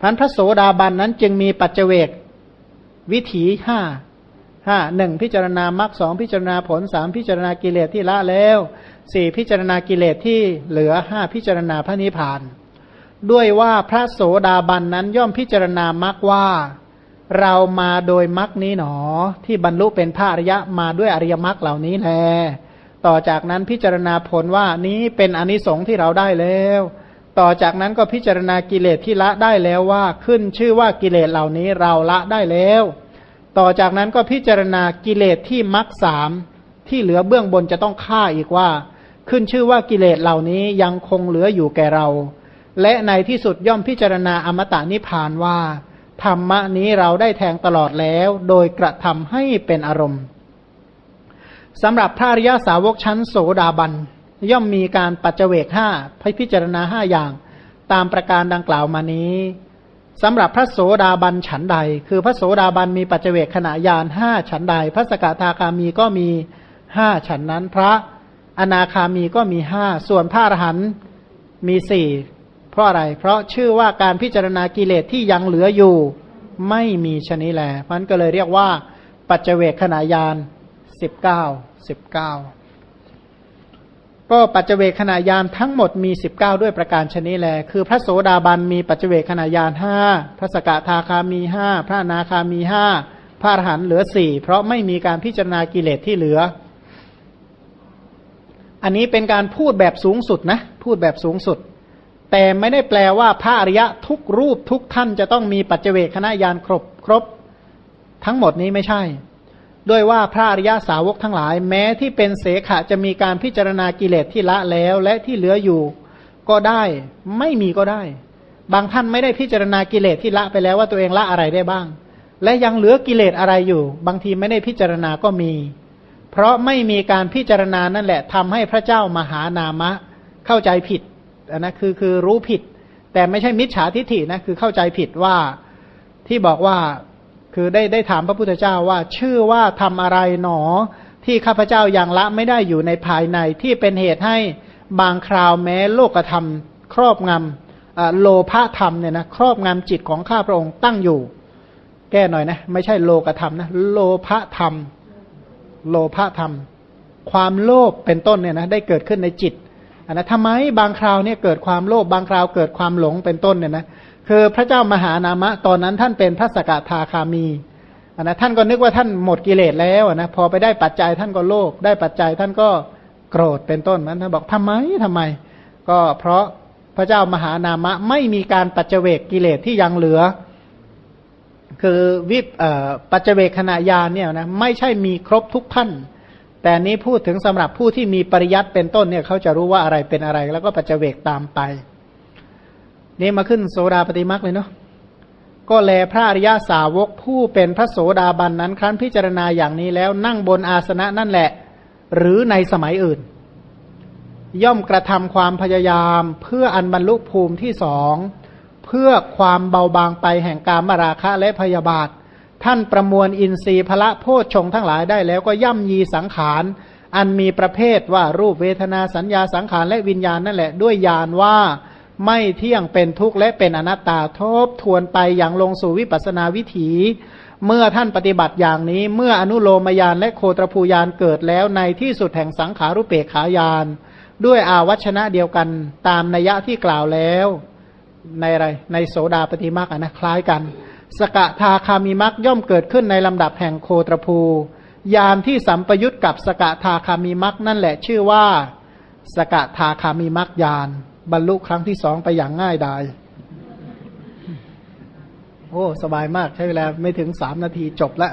พันพระโสดาบันนั้นจึงมีปัจเจกวิถีห้าห้าหนึ่งพิจารณามรรคสองพิจารณาผลสามพิจารณากิเลสที่ละแล้วสี่พิจารณากิเลสที่เหลือห้าพิจารณาพระนิพพาน ด้วยว่าพระโสดาบันนั้นย่อมพิจารณามรรคว่า เรามาโดยมรรคนี้หนอ ที่บรรลุเป็นพระอริยะมาด้วยอริยมรรคเหล่านี้แลต่อจากนั้นพิจารณาผลว่านี้เป็นอนิสงส์ที่เราได้แล้ว ต่อจากนั้นก็พิจารณากิเลสที่ละได้แล้วว่าขึ้นชื่อว่ากิเลสเหล่านี้เราละได้แล้ว ต่อจากนั้นก็พิจารณากิเลสที่มักสามที่เหลือเบื้องบนจะต้องฆ่าอีกว่า ขึ้นชื่อว่ากิเลสเหล่านี้ยังคงเหลืออยู่แก่เรา และในที่สุดย่อมพิจารณาอมตะนิพานว่า ธรรมะนี้เราได้แทงตลอดแล้ว โดยกระทำให้เป็นอารมณ์สำหรับพระอริยาสาวกชั้นโสดาบัน ย่อมมีการปัจเจกห้าพิจารณาห้าอย่าง ตามประการดังกล่าวมานี้สำหรับพระโสดาบันฉันใด คือพระโสดาบันมีปัจเจกขณะยานห้าฉันใด พระสกทาคามีก็มีห้าฉันนั้น พระอนาคามีก็มีห้าส่วนพระอรหันต์มีสี่เพราะอะไร เพราะชื่อว่าการพิจารณากิเลสที่ยังเหลืออยู่ ไม่มีชนิดแลมันก็เลยเรียกว่า ปัจเจกขณะยานสิบเก้าสิบเก้า ก็ปัจเจเวขณะยานทั้งหมดมีสิบเก้าด้วยประการชนิแล คือพระโสดาบันมีปัจเจเวขณะยานห้าพระสกทาคามีห้าพระนาคามีห้าพระอรหันต์เหลือสี่เพราะไม่มีการพิจารณากิเลสที่เหลือ อันนี้เป็นการพูดแบบสูงสุดนะ พูดแบบสูงสุด แต่ไม่ได้แปลว่าพระอริยะทุกรูปทุกท่านจะต้องมีปัจเจเวคณะยานครบครบ ทั้งหมดนี้ไม่ใช่ ด้วยว่าพระอริยาสาวกทั้งหลาย แม้ที่เป็นเสขะจะมีการพิจารณากิเลสที่ละแล้ว และที่เหลืออยู่ก็ได้ ไม่มีก็ได้ บางท่านไม่ได้พิจารณากิเลสที่ละไปแล้วว่าตัวเองละอะไรได้บ้าง และยังเหลือกิเลสอะไรอยู่ บางทีไม่ได้พิจารณาก็มี เพราะไม่มีการพิจารณานั่นแหละทำให้พระเจ้ามหานามะ เข้าใจผิดนะคือคือรู้ผิด แต่ไม่ใช่มิจฉาทิฏฐินะคือเข้าใจผิดว่าที่บอกว่า คือได้ได้ถามพระพุทธเจ้าว่า ชื่อว่าทำอะไรหนอ ที่ข้าพเจ้ายังละไม่ได้อยู่ในภายในที่เป็นเหตุให้บางคราวแม้โลกธรรม ครอบงำโลภะธรรมเนี่ยนะครอบงำจิตของข้าพระองค์ตั้งอยู่ แก้หน่อยนะไม่ใช่โลกธรรมนะโลภะธรรม โลภะธรรม ความโลภเป็นต้นเนี่ยนะได้เกิดขึ้นในจิตอันนะทำไมบางคราวเนี่ยเกิดความโลภบางคราวเกิดความหลงเป็นต้นเนี่ยนะ คือพระเจ้ามหานามะ ตอนนั้นท่านเป็นพระสกทาคามีนะท่านก็นึกว่าท่านหมดกิเลสแล้วนะพอไปได้ปัจจัยท่านก็โลภได้ปัจจัยท่านก็โกรธเป็นต้นนั้นท่านบอกทำไมทำไม ก็เพราะพระเจ้ามหานามะไม่มีการปัจเจกกิเลสที่ยังเหลือ คือวิปปัจเจกขณะยานเนี่ยนะไม่ใช่มีครบทุกท่านแต่นี้พูดถึงสำหรับผู้ที่มีปริยัติเป็นต้นเนี่ยเขาจะรู้ว่าอะไรเป็นอะไร แล้วก็ปัจเจกตามไป นี่มาขึ้นโซดาปฏิมักเลยเนาะก็แลพระอริยาสาวกผู้เป็นพระโสดาบันนั้น ครั้นพิจารณาอย่างนี้แล้วนั่งบนอาสนะนั่นแหละ หรือในสมัยอื่น ย่อมกระทำความพยายามเพื่ออันบรรลุภูมิที่สองเพื่อความเบาบางไปแห่งการมราคะและพยาบาท ท่านประมวลอินทรีย์พระโพชฌงทั้งหลายได้แล้วก็ย่ำยีสังขารอันมีประเภทว่ารูปเวทนาสัญญาสังขารและวิญญาณนั่นแหละด้วยญาณว่า ไม่เที่ยงเป็นทุกข์และเป็นอนัตตาทบทวนไปอย่างลงสู่วิปัสนาวิถี เมื่อท่านปฏิบัติอย่างนี้ เมื่ออนุโลมยานและโคตรภูยานเกิดแล้วในที่สุดแห่งสังขารุเปกขายาน ด้วยอาวัชนะเดียวกันตามนัยยะที่กล่าวแล้ว ในอะไรในโสดาปฏิมาคนะคล้ายกัน สกทาคามิมักย่อมเกิดขึ้นในลำดับแห่งโคตรภู ยานที่สัมปยุตกับสกทาคามิมักนั่นแหละชื่อว่า สกทาคามิมักยาน บรรลุครั้งที่สองไปอย่างง่ายดาย โอ้ สบายมากใช้เวลาไม่ถึงสามนาทีจบละ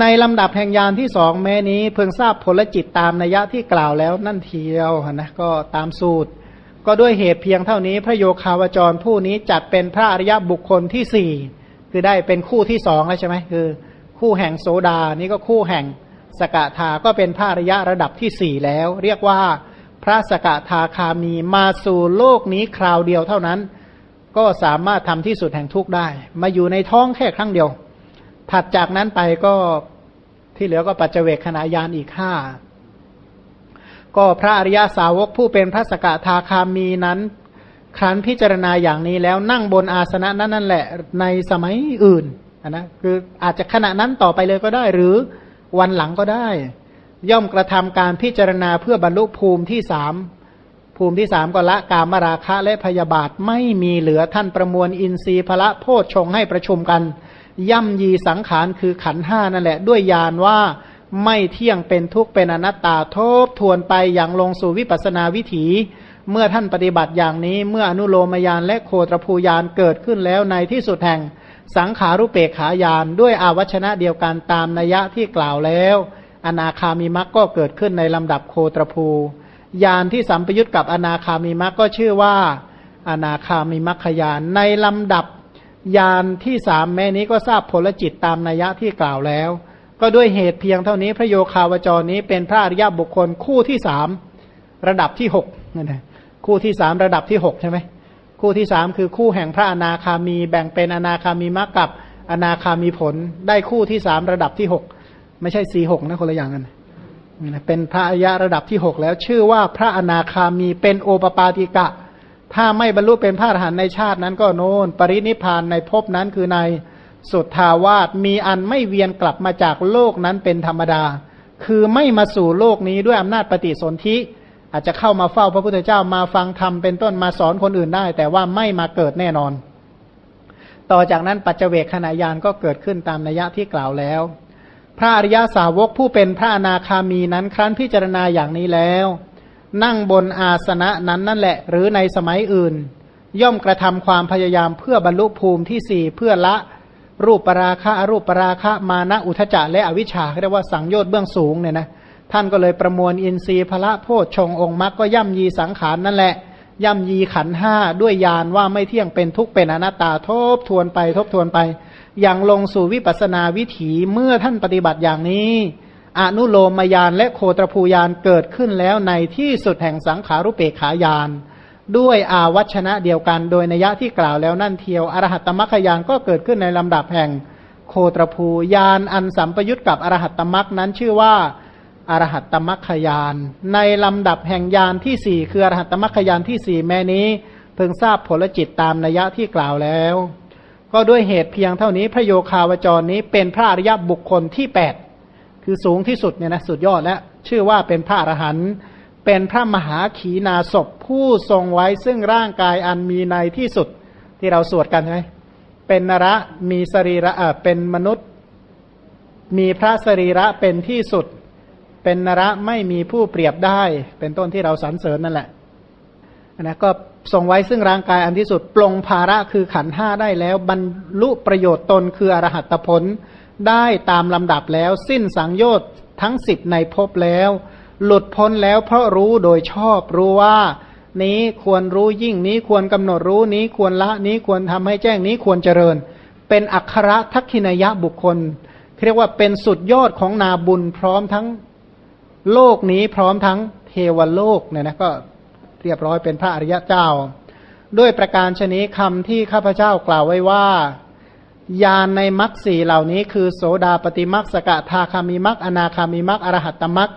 ในลำดับแห่งยานที่สองแม้นี้ เพิ่งทราบผลจิตตามนัยยะที่กล่าวแล้วนั่นเทียวนะก็ตามสูตร ก็ด้วยเหตุเพียงเท่านี้ พระโยคาวจรผู้นี้จัดเป็นพระอริยบุคคลที่สี่คือได้เป็นคู่ที่สองแล้วใช่ไหมคือ คู่แห่งโสดานี่ก็คู่แห่งสกทาก็เป็นพระอริยะระดับที่สี่แล้ว เรียกว่า ระสกทาคามีมาสู่โลกนี้คราวเดียวเท่านั้น ก็สามารถทำที่สุดแห่งทุกได้ มาอยู่ในท้องแค่ครั้งเดียว ถัดจากนั้นไปก็ที่เหลือก็ปัจเจกขณะยานอีกห้าก็พระอริยาสาวกผู้เป็นพระสกทาคามีนั้น ครั้นพิจารณาอย่างนี้แล้วนั่งบนอาสนะนั้นนั่นแหละในสมัยอื่นนะคืออาจจะขณะนั้นต่อไปเลยก็ได้ หรือวันหลังก็ได้ ย่อมกระทำการพิจารณาเพื่อบรรลุภูมิที่สามภูมิที่สามก็ละกามราคะและพยาบาทไม่มีเหลือท่านประมวลอินทรีย์พระโพชฌงให้ประชุมกัน ย่ำยีสังขารคือขันห้านั่นแหละ ด้วยยานว่าไม่เที่ยงเป็นทุกข์เป็นอนัตตาทบทวนไปอย่างลงสู่วิปัสนาวิถี เมื่อท่านปฏิบัติอย่างนี้เมื่ออนุโลมยานและโคตรภูยานเกิดขึ้นแล้วในที่สุดแห่งสังขารุเปกขายานด้วยอาวัชนะเดียวกันตามนัยยะที่กล่าวแล้ว อนาคามีมักก็เกิดขึ้นในลำดับโคตรภูยานที่สัมปยุตกับอนาคามีมักก็ชื่อว่า อนาคามีมัคคยานในลำดับยานที่สามแม้นี้ก็ทราบผลจิตตามนัยยะที่กล่าวแล้ว ก็ด้วยเหตุเพียงเท่านี้พระโยคาวจรนี้เป็นพระอริยบุคคลคู่ที่สามระดับที่หกนั่นเองคู่ที่สามระดับที่หกใช่ไหมคู่ที่สามคือคู่แห่งพระอนาคามีแบ่งเป็นอนาคามีมักกับอนาคามีผล ได้คู่ที่สามระดับที่หก ไม่ใช่สี่หกนะคนละอย่างกันเป็นพระอริยะระดับที่หกแล้ว ชื่อว่าพระอนาคามีเป็นโอปปาติกะ ถ้าไม่บรรลุเป็นพระอรหันต์ในชาตินั้นก็โน่นปรินิพานในภพนั้นคือในสุทธาวาสมีอันไม่เวียนกลับมาจากโลกนั้นเป็นธรรมดา คือไม่มาสู่โลกนี้ด้วยอำนาจปฏิสนธิอาจจะเข้ามาเฝ้าพระพุทธเจ้ามาฟังธรรมเป็นต้นมาสอนคนอื่นได้ แต่ว่าไม่มาเกิดแน่นอน ต่อจากนั้นปัจเจเวกขณะยานก็เกิดขึ้นตามนัยยะที่กล่าวแล้ว พระอริยาสาวกผู้เป็นพระอนาคามีนั้นครั้นพิจารณาอย่างนี้แล้ว นั่งบนอาสนะนั้นนั่นแหละ หรือในสมัยอื่น ย่อมกระทำความพยายามเพื่อบรรลุภูมิที่สี่เพื่อละรูปปราคะอรูปปราคะมานะอุทจจะและอวิชชาเรียกว่าสังโยชน์เบื้องสูงเนี่ยนะท่านก็เลยประมวลอินทรีย์พระโพชฌงองค์มรรคก็ย่ำยีสังขารนั่นแหละ ย่ำยีขันห้าด้วยยานว่าไม่เที่ยงเป็นทุกข์เป็นอนัตตาทบทวนไปทบทวนไป อย่างลงสู่วิปัสนาวิถีเมื่อท่านปฏิบัติอย่างนี้ อนุโลมมายานและโคตรภูยานเกิดขึ้นแล้วในที่สุดแห่งสังขารุเปขายาน ด้วยอาวัชนะเดียวกันโดยนัยะที่กล่าวแล้วนั่นเทียวอรหัตตมัคคยานก็เกิดขึ้นในลำดับแห่งโคตรภูยานอันสัมปยุตกับอรหัตตมัคนั้นชื่อว่าอรหัตตมัคคยาน ในลำดับแห่งยานที่สี่คืออรหัตตมัคคยานที่สี่แม้นี้ เพิ่งทราบผลจิตตามนัยะที่กล่าวแล้ว ก็ด้วยเหตุเพียงเท่านี้ พระโยคาวจรนี้เป็นพระอริยบุคคลที่แปดคือสูงที่สุดเนี่ยนะสุดยอดแล้วชื่อว่าเป็นพระอรหันต์เป็นพระมหาขีนาศพผู้ทรงไว้ซึ่งร่างกายอันมีในที่สุดที่เราสวดกันใช่ไหมเป็นนระมีสรีระเออเป็นมนุษย์ มีพระสรีระเป็นที่สุด เป็นนระไม่มีผู้เปรียบได้ เป็นต้นที่เราสรรเสริญนั่นแหละนะก็ ทรงไว้ซึ่งร่างกายอันที่สุด ปลงภาระคือขันห้าได้แล้ว บรรลุประโยชน์ตนคืออรหัตผล ได้ตามลำดับแล้ว สิ้นสังโยชน์ทั้งสิบในภพแล้ว หลุดพ้นแล้วเพราะรู้โดยชอบรู้ว่า นี้ควรรู้ยิ่งนี้ควรกำหนดรู้นี้ควรละนี้ควรทำให้แจ้งนี้ควรเจริญ เป็นอัครทักขินยะบุคคลเรียกว่าเป็นสุดยอดของนาบุญพร้อมทั้งโลกนี้พร้อมทั้งเทวโลกเนี่ยนะก็ เรียบร้อยเป็นพระอริยะเจ้า ด้วยประการชนี้คำที่ข้าพเจ้ากล่าวไว้ว่ายานในมรรคสีเหล่านี้คือโสดาปฏิมรรคสกทาคามิมรรคอนาคามิมรรคอรหัตตมรรค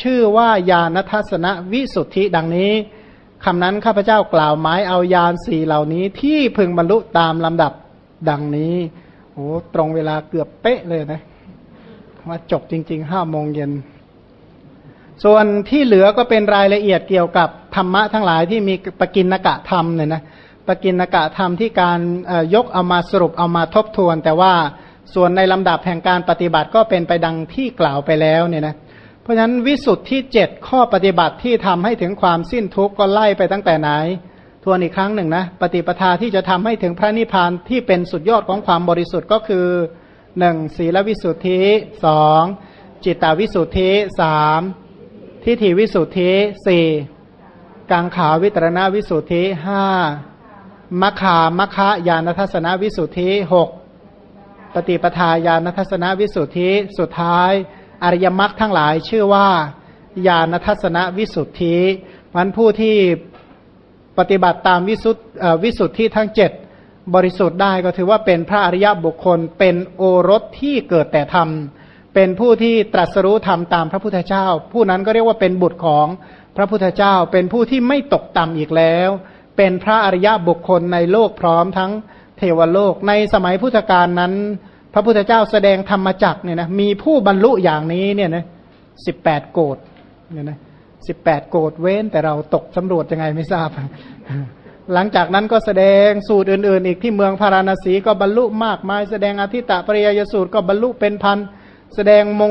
ชื่อว่ายานทัศนวิสุทธิดังนี้คำนั้นข้าพเจ้ากล่าวหมายเอายานสี่เหล่านี้ที่พึงบรรลุตามลำดับดังนี้โอ้ตรงเวลาเกือบเป๊ะเลยนะว่าจบจริงๆห้าโมงเย็น ส่วนที่เหลือก็เป็นรายละเอียดเกี่ยวกับธรรมะทั้งหลายที่มีปกินกะธรรมเนี่ยนะปกินกะธรรมที่การยกเอามาสรุปเอามาทบทวน แต่ว่าส่วนในลำดับแห่งการปฏิบัติก็เป็นไปดังที่กล่าวไปแล้วเนี่ยนะเพราะฉะนั้นวิสุทธิเจ็ดข้อปฏิบัติที่ทำให้ถึงความสิ้นทุกข์ก็ไล่ไปตั้งแต่ไหน ทวนอีกครั้งหนึ่งนะปฏิปทาที่จะทำให้ถึงพระนิพพานที่เป็นสุดยอดของความบริสุทธิ์ก็คือหนึ่งศีลวิสุทธิสองจิตตวิสุทธิสาม ทิฏฐิวิสุทธิสี่กังขาวิตรณวิสุทธิห้ามัคคามัคคายานทัศนวิสุทธิหกปฏิปทาญาณทัศนวิสุทธิสุดท้าย อริยมรรคทั้งหลายชื่อว่าญาณทัศนวิสุทธิมันผู้ที่ปฏิบัติตามวิสุทธิวิสุทธิทั้งเจ็ดบริสุทธิ์ได้ก็ถือว่าเป็นพระอริยบุคคลเป็นโอรสที่เกิดแต่ธรรม เป็นผู้ที่ตรัสรู้ธรรมตามพระพุทธเจ้า ผู้นั้นก็เรียกว่าเป็นบุตรของพระพุทธเจ้า เป็นผู้ที่ไม่ตกต่ำอีกแล้ว เป็นพระอริยบุคคลในโลกพร้อมทั้งเทวโลก ในสมัยพุทธกาลนั้น พระพุทธเจ้าแสดงธรรมจักเนี่ยนะมีผู้บรรลุอย่างนี้เนี่ยนะสิบแปดโกดเนี่ยนะสิบแปดโกดเว้นแต่เราตกสำรวจยังไงไม่ทราบ หลังจากนั้นก็แสดงสูตรอื่น ๆ อีกที่เมืองพาราณสีก็บรรลุมากมาย แสดงอธิตะปริยยสูตรก็บรรลุเป็นพัน แสดงมง